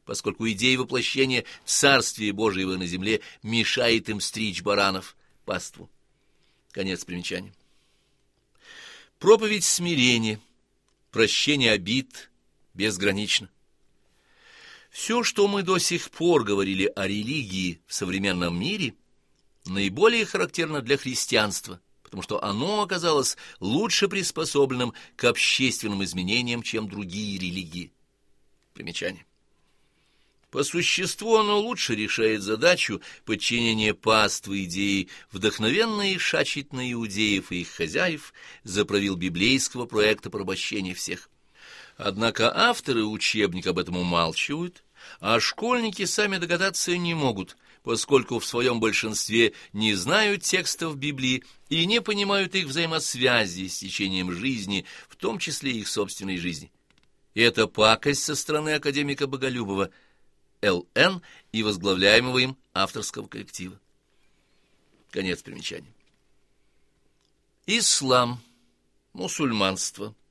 поскольку идея воплощения Царствия Божьего на земле мешает им стричь баранов паству. Конец примечания. Проповедь смирения, прощение обид безгранично. Все, что мы до сих пор говорили о религии в современном мире, наиболее характерно для христианства, потому что оно оказалось лучше приспособленным к общественным изменениям, чем другие религии. Примечание. По существу оно лучше решает задачу подчинения паствы идеи, вдохновенно ишачить на иудеев и их хозяев за правил библейского проекта порабощения всех. Однако авторы учебника об этом умалчивают, а школьники сами догадаться не могут, поскольку в своем большинстве не знают текстов Библии и не понимают их взаимосвязи с течением жизни, в том числе их собственной жизни. И это пакость со стороны академика Боголюбова, Л.Н. и возглавляемого им авторского коллектива. Конец примечания. Ислам, мусульманство –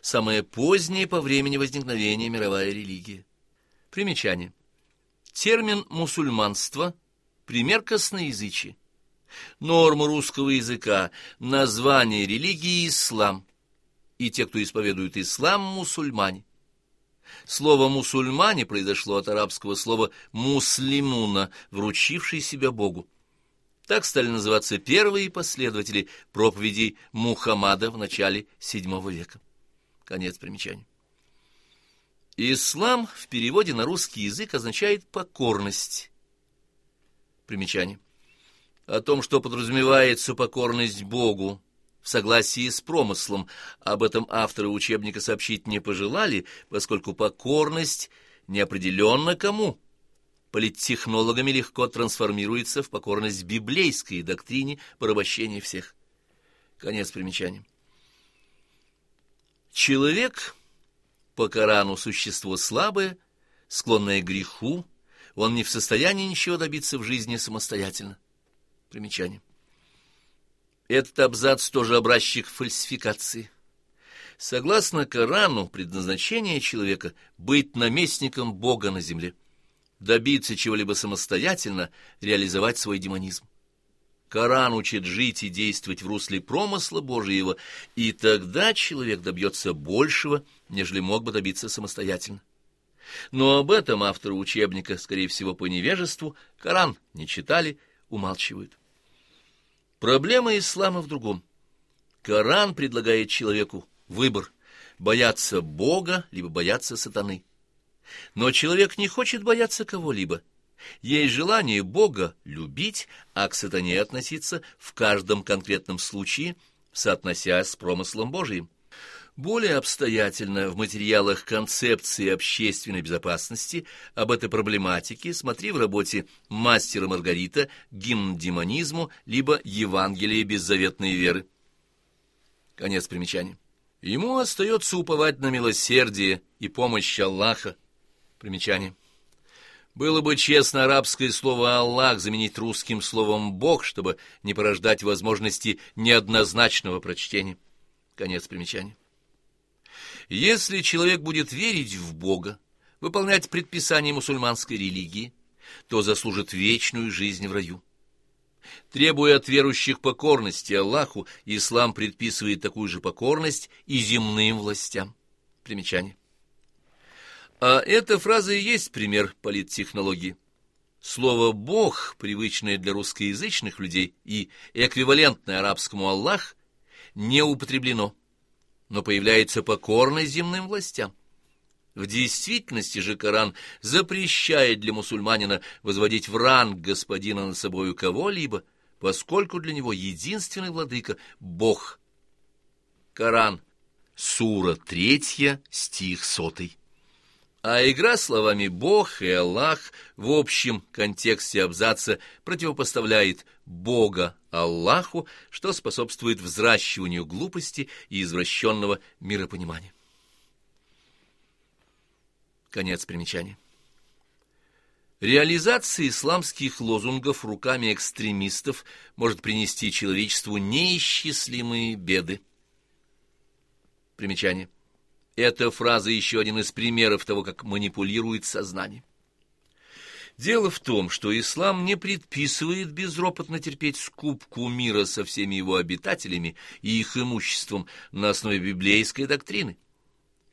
самая поздняя по времени возникновения мировая религия. Примечание. Термин «мусульманство» — пример косноязычия. Норма русского языка — название религии «ислам», и те, кто исповедует ислам, — мусульмане. Слово «мусульмане» произошло от арабского слова «муслимуна», вручивший себя Богу. Так стали называться первые последователи проповедей Мухаммада в начале VII века. Конец примечания. Ислам в переводе на русский язык означает «покорность». Примечание. О том, что подразумевается покорность Богу в согласии с промыслом, об этом авторы учебника сообщить не пожелали, поскольку покорность неопределенно кому. Политтехнологами легко трансформируется в покорность библейской доктрине порабощения всех. Конец примечания. Человек по Корану существо слабое, склонное к греху, он не в состоянии ничего добиться в жизни самостоятельно. Примечание. Этот абзац тоже образчик фальсификации. Согласно Корану, предназначение человека — быть наместником Бога на земле, добиться чего-либо самостоятельно, реализовать свой демонизм. Коран учит жить и действовать в русле промысла Божьего, и тогда человек добьется большего, нежели мог бы добиться самостоятельно. Но об этом авторы учебника, скорее всего, по невежеству, Коран не читали, умалчивают. Проблема ислама в другом. Коран предлагает человеку выбор – бояться Бога, либо бояться сатаны. Но человек не хочет бояться кого-либо – есть желание Бога любить, а к сатане относиться в каждом конкретном случае, соотносясь с промыслом Божиим. Более обстоятельно в материалах концепции общественной безопасности об этой проблематике смотри в работе «Мастера Маргарита. Гимн демонизму» либо «Евангелие беззаветной веры». Конец примечания. Ему остается уповать на милосердие и помощь Аллаха. Примечание. Было бы честно арабское слово «Аллах» заменить русским словом «Бог», чтобы не порождать возможности неоднозначного прочтения. Конец примечания. Если человек будет верить в Бога, выполнять предписания мусульманской религии, то заслужит вечную жизнь в раю. Требуя от верующих покорности Аллаху, ислам предписывает такую же покорность и земным властям. Примечание. А эта фраза и есть пример политтехнологии. Слово «бог», привычное для русскоязычных людей и эквивалентное арабскому «Аллах», не употреблено, но появляется покорность земным властям. В действительности же Коран запрещает для мусульманина возводить в ранг господина над собою кого-либо, поскольку для него единственный владыка — Бог. Коран, сура 3, стих 100. А игра словами «Бог» и «Аллах» в общем контексте абзаца противопоставляет Бога Аллаху, что способствует взращиванию глупости и извращенного миропонимания. Конец примечания. Реализация исламских лозунгов руками экстремистов может принести человечеству неисчислимые беды. Примечание. Эта фраза еще один из примеров того, как манипулирует сознание. Дело в том, что ислам не предписывает безропотно терпеть скупку мира со всеми его обитателями и их имуществом на основе библейской доктрины,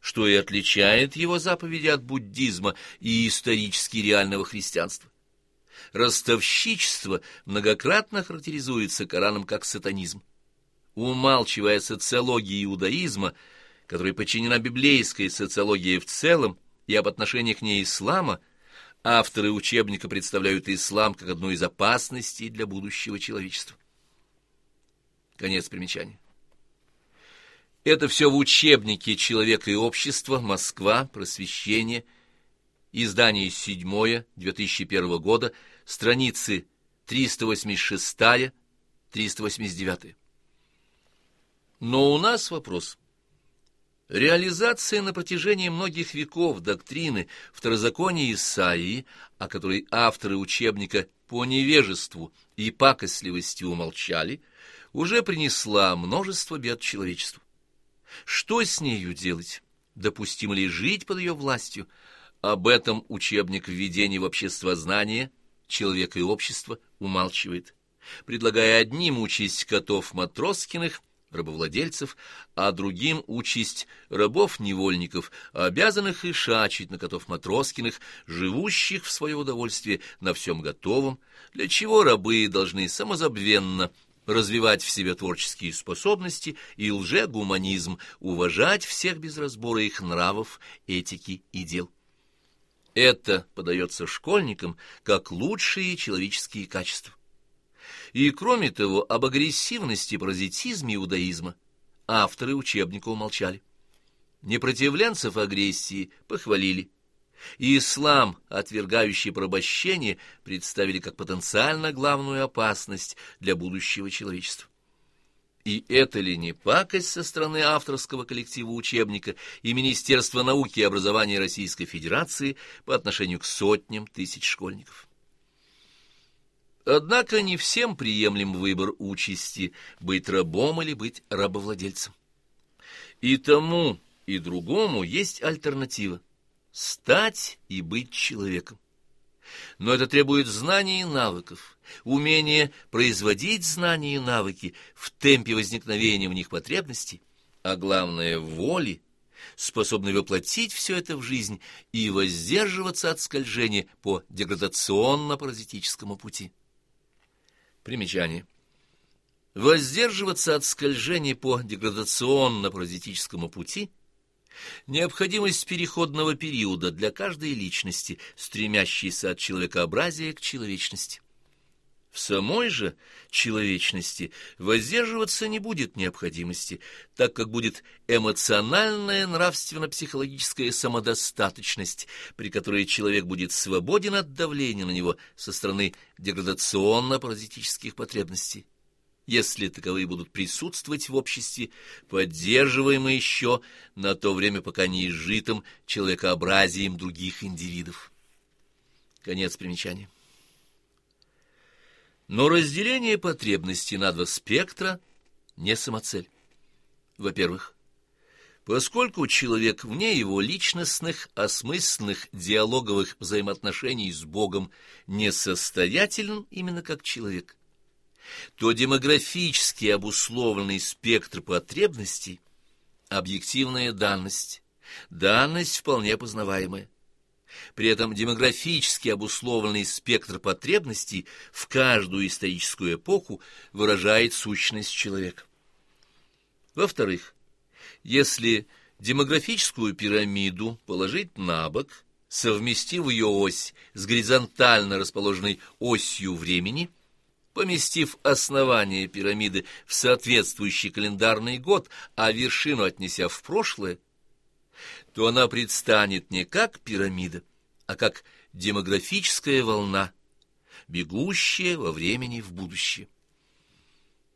что и отличает его заповеди от буддизма и исторически реального христианства. Ростовщичество многократно характеризуется Кораном как сатанизм. Умалчивая социологии иудаизма, которой подчинена библейская социология в целом и об отношениях к ней ислама – Авторы учебника представляют ислам как одну из опасностей для будущего человечества. Конец примечания. Это все в учебнике «Человек и общество. Москва. Просвещение». Издание 7 2001 года, страницы 386-389. Но у нас вопрос – Реализация на протяжении многих веков доктрины второзакония Исаии, о которой авторы учебника по невежеству и пакостливости умолчали, уже принесла множество бед человечеству. Что с нею делать? Допустимо ли жить под ее властью? Об этом учебник введения в обществознание человека и общества умалчивает, предлагая одним учесть котов Матроскиных, рабовладельцев, а другим участь рабов-невольников, обязанных и шачить на котов Матроскиных, живущих в свое удовольствие на всем готовом, для чего рабы должны самозабвенно развивать в себе творческие способности и лжегуманизм, уважать всех без разбора их нравов, этики и дел. Это подается школьникам как лучшие человеческие качества. И, кроме того, об агрессивности и паразитизме иудаизма авторы учебника умолчали. Непротивленцев агрессии похвалили. И ислам, отвергающий порабощение, представили как потенциально главную опасность для будущего человечества. И это ли не пакость со стороны авторского коллектива учебника и Министерства науки и образования Российской Федерации по отношению к сотням тысяч школьников? Однако не всем приемлем выбор участи быть рабом или быть рабовладельцем. И тому, и другому есть альтернатива – стать и быть человеком. Но это требует знаний и навыков, умения производить знания и навыки в темпе возникновения в них потребностей, а главное – воли, способной воплотить все это в жизнь и воздерживаться от скольжения по деградационно-паразитическому пути. Примечание. Воздерживаться от скольжения по деградационно-паразитическому пути – необходимость переходного периода для каждой личности, стремящейся от человекообразия к человечности. В самой же человечности воздерживаться не будет необходимости, так как будет эмоциональная нравственно-психологическая самодостаточность, при которой человек будет свободен от давления на него со стороны деградационно-паразитических потребностей если таковые будут присутствовать в обществе, поддерживаемые еще на то время, пока не изжитым человекообразием других индивидов. Конец примечания. Но разделение потребностей на два спектра не самоцель. Во-первых, поскольку человек вне его личностных, осмысленных диалоговых взаимоотношений с Богом несостоятелен именно как человек, то демографически обусловленный спектр потребностей – объективная данность, данность вполне познаваемая. При этом демографически обусловленный спектр потребностей в каждую историческую эпоху выражает сущность человека. Во-вторых, если демографическую пирамиду положить на бок, совместив ее ось с горизонтально расположенной осью времени, поместив основание пирамиды в соответствующий календарный год, а вершину отнеся в прошлое, то она предстанет не как пирамида, а как демографическая волна, бегущая во времени в будущее.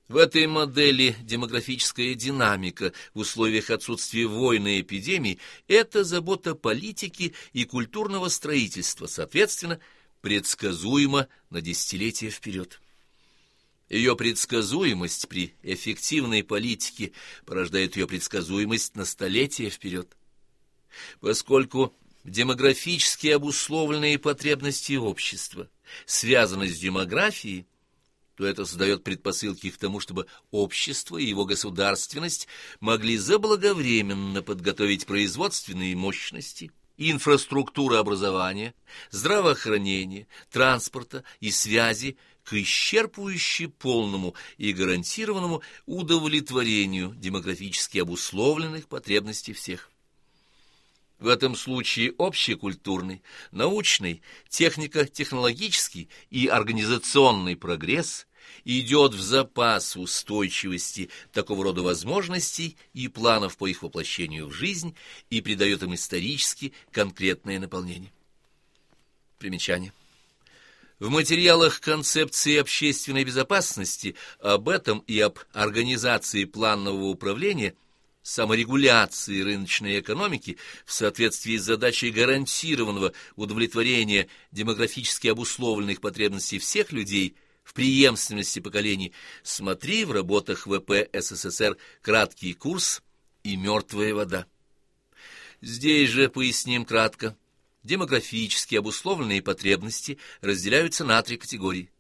В этой модели демографическая динамика в условиях отсутствия войны и эпидемий – это забота политики и культурного строительства, соответственно, предсказуема на десятилетия вперед. Ее предсказуемость при эффективной политике порождает ее предсказуемость на столетия вперед. Поскольку демографически обусловленные потребности общества связаны с демографией, то это создает предпосылки к тому, чтобы общество и его государственность могли заблаговременно подготовить производственные мощности, инфраструктуру образования, здравоохранения, транспорта и связи к исчерпывающе полному и гарантированному удовлетворению демографически обусловленных потребностей всех. В этом случае общекультурный, научный, технико-технологический и организационный прогресс идет в запас устойчивости такого рода возможностей и планов по их воплощению в жизнь и придает им исторически конкретное наполнение. Примечание. В материалах концепции общественной безопасности об этом и об организации планового управления саморегуляции рыночной экономики в соответствии с задачей гарантированного удовлетворения демографически обусловленных потребностей всех людей – в преемственности поколений, смотри в работах ВП СССР «Краткий курс» и «Мертвая вода». Здесь же поясним кратко. Демографически обусловленные потребности разделяются на три категории.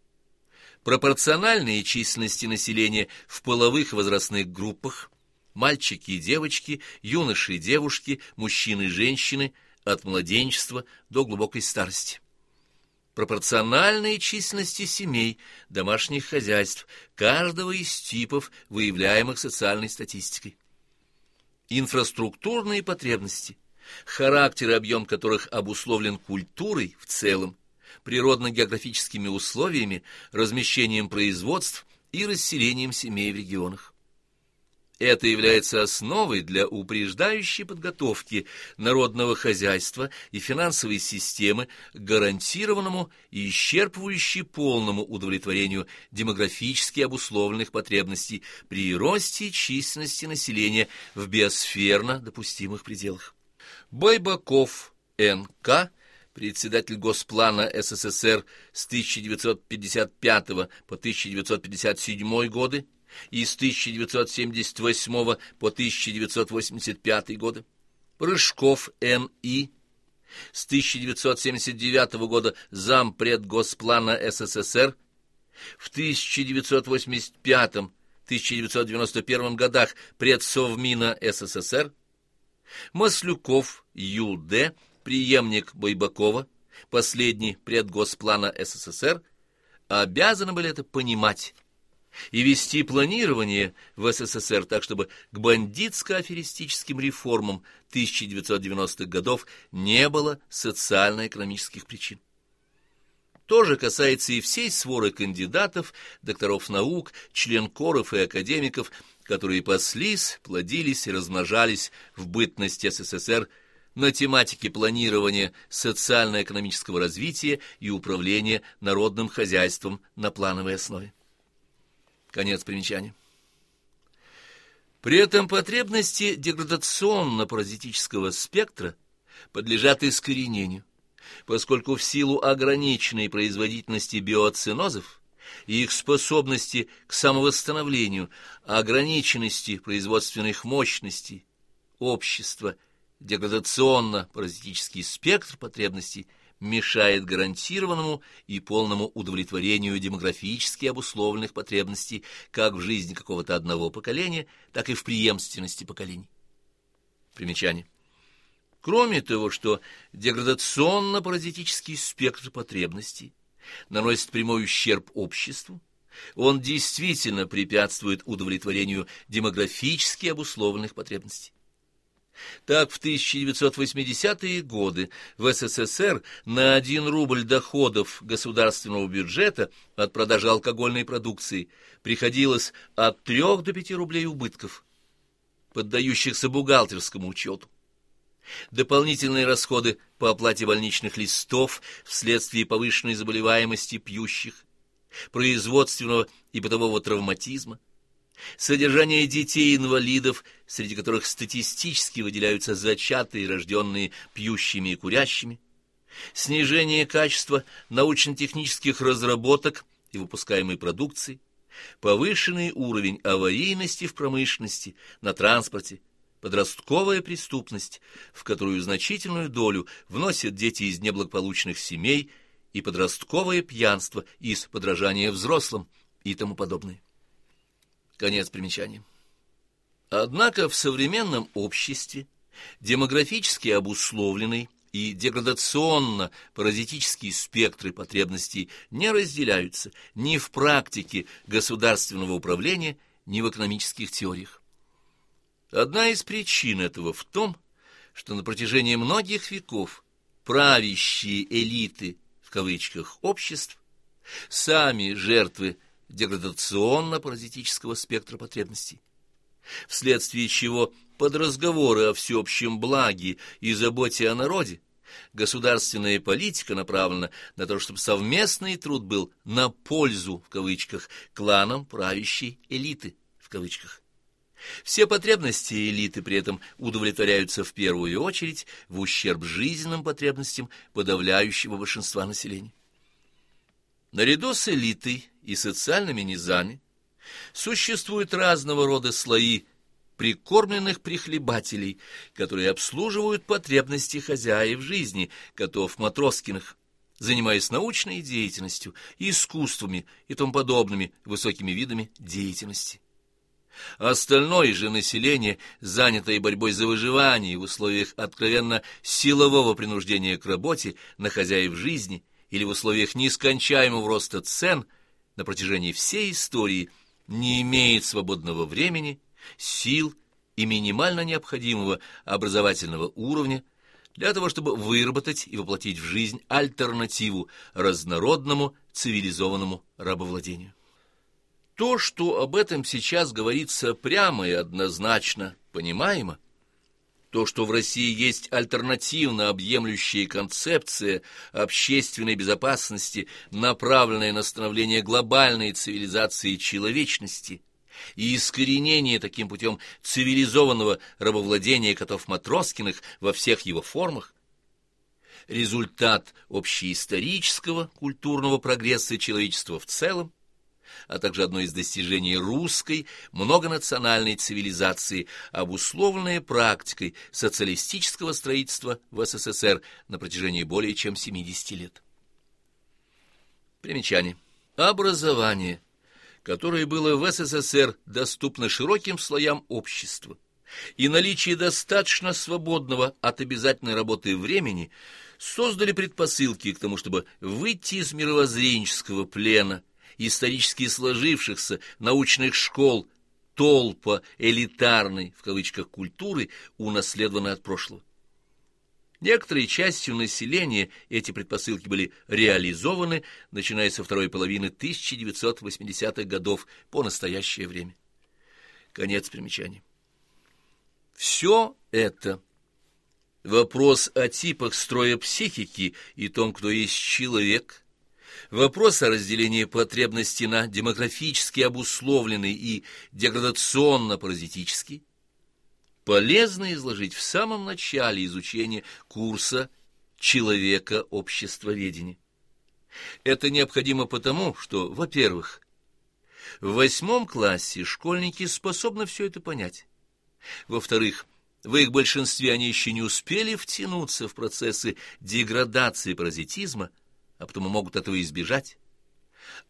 Пропорциональные численности населения в половых возрастных группах, мальчики и девочки, юноши и девушки, мужчины и женщины, от младенчества до глубокой старости пропорциональной численности семей, домашних хозяйств, каждого из типов, выявляемых социальной статистикой. Инфраструктурные потребности, характер и объем которых обусловлен культурой в целом, природно-географическими условиями, размещением производств и расселением семей в регионах. Это является основой для упреждающей подготовки народного хозяйства и финансовой системы к гарантированному и исчерпывающей полному удовлетворению демографически обусловленных потребностей при росте численности населения в биосферно допустимых пределах. Байбаков, Н.К., председатель Госплана СССР с 1955 по 1957 годы, и с 1978 по 1985 годы, Прыжков Н.И., с 1979 года зампред Госплана СССР, в 1985-1991 годах предсовмина СССР, Маслюков Ю.Д., преемник Байбакова, последний предгосплана СССР, обязаны были это понимать и вести планирование в СССР так, чтобы к бандитско-аферистическим реформам 1990-х годов не было социально-экономических причин. То же касается и всей своры кандидатов, докторов наук, членкоров и академиков, которые паслись, плодились и размножались в бытность СССР на тематике планирования социально-экономического развития и управления народным хозяйством на плановой основе. Конец примечания. При этом потребности деградационно-паразитического спектра подлежат искоренению, поскольку в силу ограниченной производительности биоцинозов и их способности к самовосстановлению, ограниченности производственных мощностей, общества, деградационно-паразитический спектр потребностей – мешает гарантированному и полному удовлетворению демографически обусловленных потребностей как в жизни какого-то одного поколения, так и в преемственности поколений. Примечание. Кроме того, что деградационно-паразитический спектр потребностей наносит прямой ущерб обществу, он действительно препятствует удовлетворению демографически обусловленных потребностей. Так, в 1980-е годы в СССР на 1 рубль доходов государственного бюджета от продажи алкогольной продукции приходилось от 3 до 5 рублей убытков, поддающихся бухгалтерскому учету. Дополнительные расходы по оплате больничных листов вследствие повышенной заболеваемости пьющих, производственного и бытового травматизма, содержание детей-инвалидов, среди которых статистически выделяются зачатые, рожденные пьющими и курящими, снижение качества научно-технических разработок и выпускаемой продукции, повышенный уровень аварийности в промышленности, на транспорте, подростковая преступность, в которую значительную долю вносят дети из неблагополучных семей, и подростковое пьянство из подражания взрослым и тому подобное. Конец примечания. Однако в современном обществе демографически обусловленный и деградационно-паразитические спектры потребностей не разделяются ни в практике государственного управления, ни в экономических теориях. Одна из причин этого в том, что на протяжении многих веков правящие элиты, в кавычках, обществ, сами жертвы деградационно-паразитического спектра потребностей, вследствие чего под разговоры о всеобщем благе и заботе о народе государственная политика направлена на то, чтобы совместный труд был на пользу, в кавычках, кланам правящей элиты, в кавычках. Все потребности элиты при этом удовлетворяются в первую очередь в ущерб жизненным потребностям подавляющего большинства населения. Наряду с элитой и социальными низами существуют разного рода слои прикормленных прихлебателей, которые обслуживают потребности хозяев жизни, котов Матроскиных, занимаясь научной деятельностью, искусствами и тому подобными высокими видами деятельности. Остальное же население, занятое борьбой за выживание в условиях откровенно силового принуждения к работе на хозяев жизни или в условиях нескончаемого роста цен на протяжении всей истории, не имеет свободного времени, сил и минимально необходимого образовательного уровня для того, чтобы выработать и воплотить в жизнь альтернативу разнородному цивилизованному рабовладению. То, что об этом сейчас говорится прямо и однозначно понимаемо, то, что в России есть альтернативно объемлющая концепция общественной безопасности, направленная на становление глобальной цивилизации человечности, и искоренение таким путем цивилизованного рабовладения котов Матроскиных во всех его формах, результат общеисторического культурного прогресса человечества в целом, а также одно из достижений русской многонациональной цивилизации, обусловленное практикой социалистического строительства в СССР на протяжении более чем 70 лет. Примечание. Образование, которое было в СССР доступно широким слоям общества, и наличие достаточно свободного от обязательной работы времени создали предпосылки к тому, чтобы выйти из мировоззренческого плена – исторически сложившихся научных школ толпа элитарной, в кавычках, культуры, унаследованы от прошлого. Некоторой частью населения эти предпосылки были реализованы, начиная со второй половины 1980-х годов по настоящее время. Конец примечания. Все это вопрос о типах строя психики и том, кто есть человек, Вопрос о разделении потребностей на демографически обусловленный и деградационно-паразитический полезно изложить в самом начале изучения курса человека обществоведения. Это необходимо потому, что, во-первых, в восьмом классе школьники способны все это понять. Во-вторых, в их большинстве они еще не успели втянуться в процессы деградации паразитизма – а потому могут этого избежать.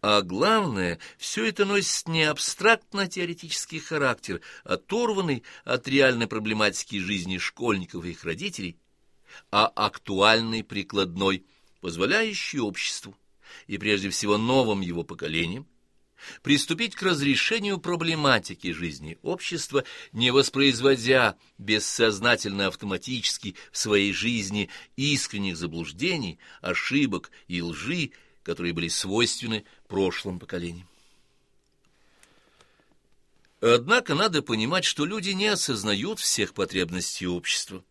А главное, все это носит не абстрактно-теоретический характер, оторванный от реальной проблематики жизни школьников и их родителей, а актуальный, прикладной, позволяющий обществу, и прежде всего новым его поколениям, приступить к разрешению проблематики жизни общества, не воспроизводя бессознательно автоматически в своей жизни искренних заблуждений, ошибок и лжи, которые были свойственны прошлым поколениям. Однако надо понимать, что люди не осознают всех потребностей общества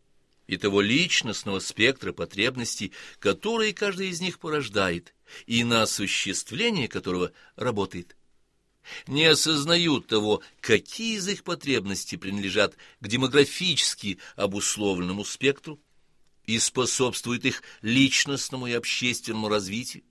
и того личностного спектра потребностей, которые каждый из них порождает, и на осуществление которого работает. Не осознают того, какие из их потребностей принадлежат к демографически обусловленному спектру и способствуют их личностному и общественному развитию,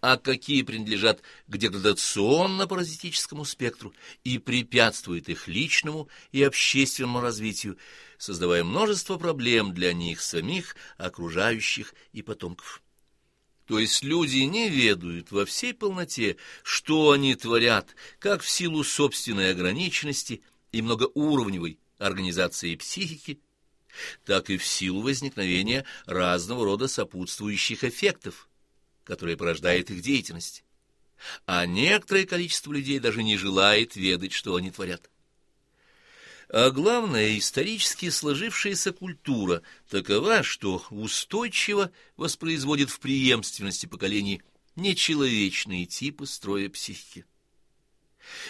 а какие принадлежат к деградационно-паразитическому спектру и препятствуют их личному и общественному развитию, создавая множество проблем для них самих, окружающих и потомков. То есть люди не ведают во всей полноте, что они творят, как в силу собственной ограниченности и многоуровневой организации психики, так и в силу возникновения разного рода сопутствующих эффектов, которые порождает их деятельность. А некоторое количество людей даже не желает ведать, что они творят. А главное, исторически сложившаяся культура такова, что устойчиво воспроизводит в преемственности поколений нечеловечные типы строя психики.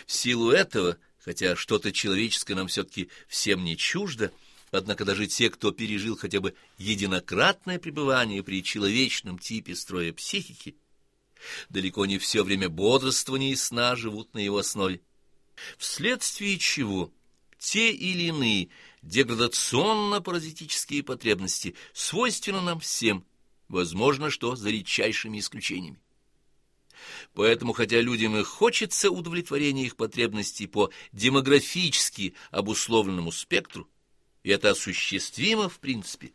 В силу этого, хотя что-то человеческое нам все-таки всем не чуждо, однако даже те, кто пережил хотя бы единократное пребывание при человечном типе строя психики, далеко не все время бодрствования и сна живут на его основе, вследствие чего – те или иные деградационно-паразитические потребности свойственны нам всем, возможно, что за редчайшими исключениями. Поэтому, хотя людям и хочется удовлетворения их потребностей по демографически обусловленному спектру, и это осуществимо в принципе,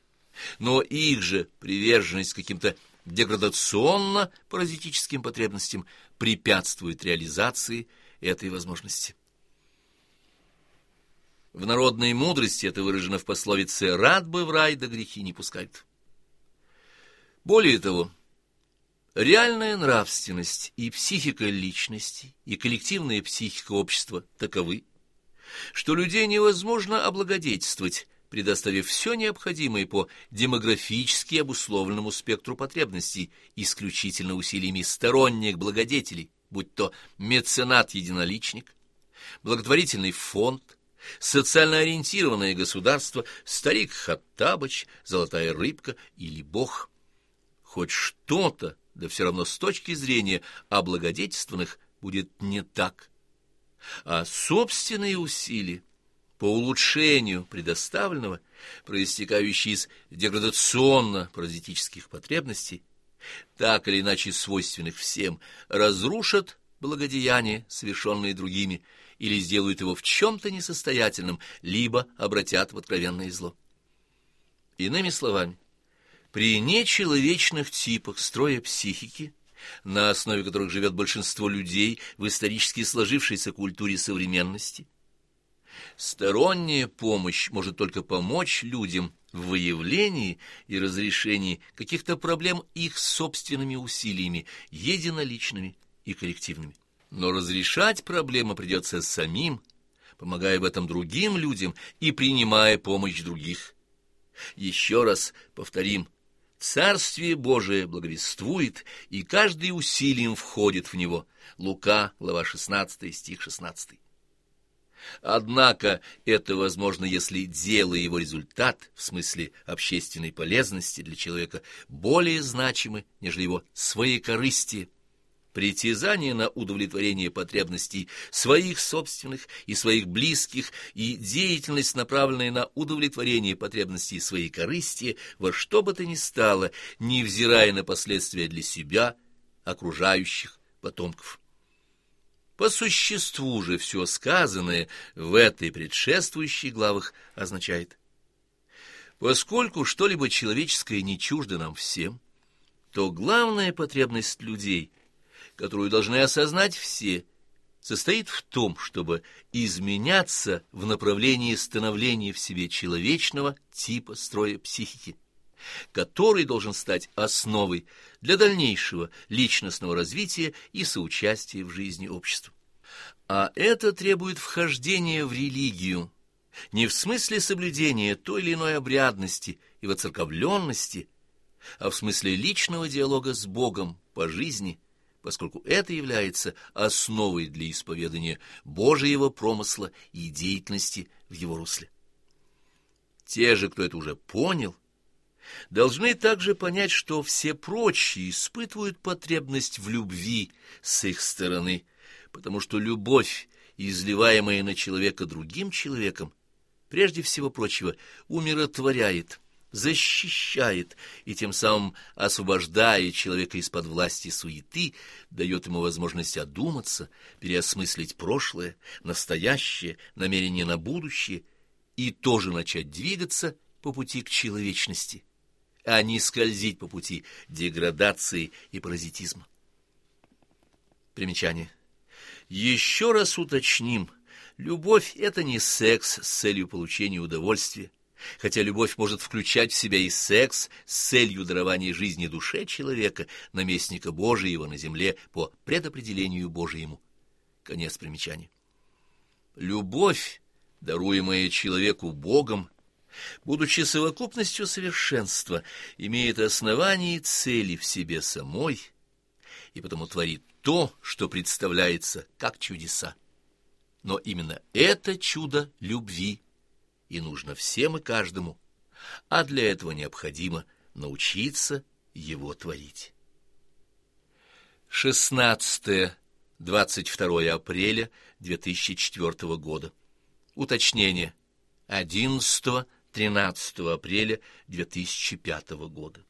но их же приверженность каким-то деградационно-паразитическим потребностям препятствует реализации этой возможности. В народной мудрости это выражено в пословице «рад бы в рай, да грехи не пускают». Более того, реальная нравственность и психика личности, и коллективная психика общества таковы, что людей невозможно облагодетельствовать, предоставив все необходимое по демографически обусловленному спектру потребностей исключительно усилиями сторонних благодетелей, будь то меценат-единоличник, благотворительный фонд – социально ориентированное государство, старик Хаттабыч, золотая рыбка или бог. Хоть что-то, да все равно с точки зрения облагодетельствованных, будет не так. А собственные усилия по улучшению предоставленного, проистекающие из деградационно-паразитических потребностей, так или иначе свойственных всем, разрушат благодеяния, совершенные другими, или сделают его в чем-то несостоятельным, либо обратят в откровенное зло. Иными словами, при нечеловечных типах строя психики, на основе которых живет большинство людей в исторически сложившейся культуре современности, сторонняя помощь может только помочь людям в выявлении и разрешении каких-то проблем их собственными усилиями, единоличными и коллективными. Но разрешать проблемы придется самим, помогая в этом другим людям и принимая помощь других. Еще раз повторим, Царствие Божие благовествует, и каждый усилием входит в него. Лука, глава 16, стих 16. Однако это возможно, если дело и его результат, в смысле общественной полезности для человека, более значимы, нежели его своекорыстие притязание на удовлетворение потребностей своих собственных и своих близких и деятельность, направленная на удовлетворение потребностей своей корысти, во что бы то ни стало, невзирая на последствия для себя, окружающих потомков. По существу же все сказанное в этой предшествующей главах означает, поскольку что-либо человеческое не чуждо нам всем, то главная потребность людей – которую должны осознать все, состоит в том, чтобы изменяться в направлении становления в себе человечного типа строя психики, который должен стать основой для дальнейшего личностного развития и соучастия в жизни общества. А это требует вхождения в религию, не в смысле соблюдения той или иной обрядности и воцерковленности, а в смысле личного диалога с Богом по жизни – поскольку это является основой для исповедания Божьего промысла и деятельности в его русле. Те же, кто это уже понял, должны также понять, что все прочие испытывают потребность в любви с их стороны, потому что любовь, изливаемая на человека другим человеком, прежде всего прочего, умиротворяет, защищает и тем самым, освобождая человека из-под власти суеты, дает ему возможность одуматься, переосмыслить прошлое, настоящее, намерение на будущее и тоже начать двигаться по пути к человечности, а не скользить по пути деградации и паразитизма. Примечание. Еще раз уточним, любовь — это не секс с целью получения удовольствия, хотя любовь может включать в себя и секс с целью дарования жизни душе человека, наместника Божиего на земле по предопределению Божьему. Конец примечания. Любовь, даруемая человеку Богом, будучи совокупностью совершенства, имеет основание и цели в себе самой, и потому творит то, что представляется как чудеса. Но именно это чудо любви и нужно всем и каждому, а для этого необходимо научиться его творить. 16-22 апреля 2004 года. Уточнение. 11-13 апреля 2005 года.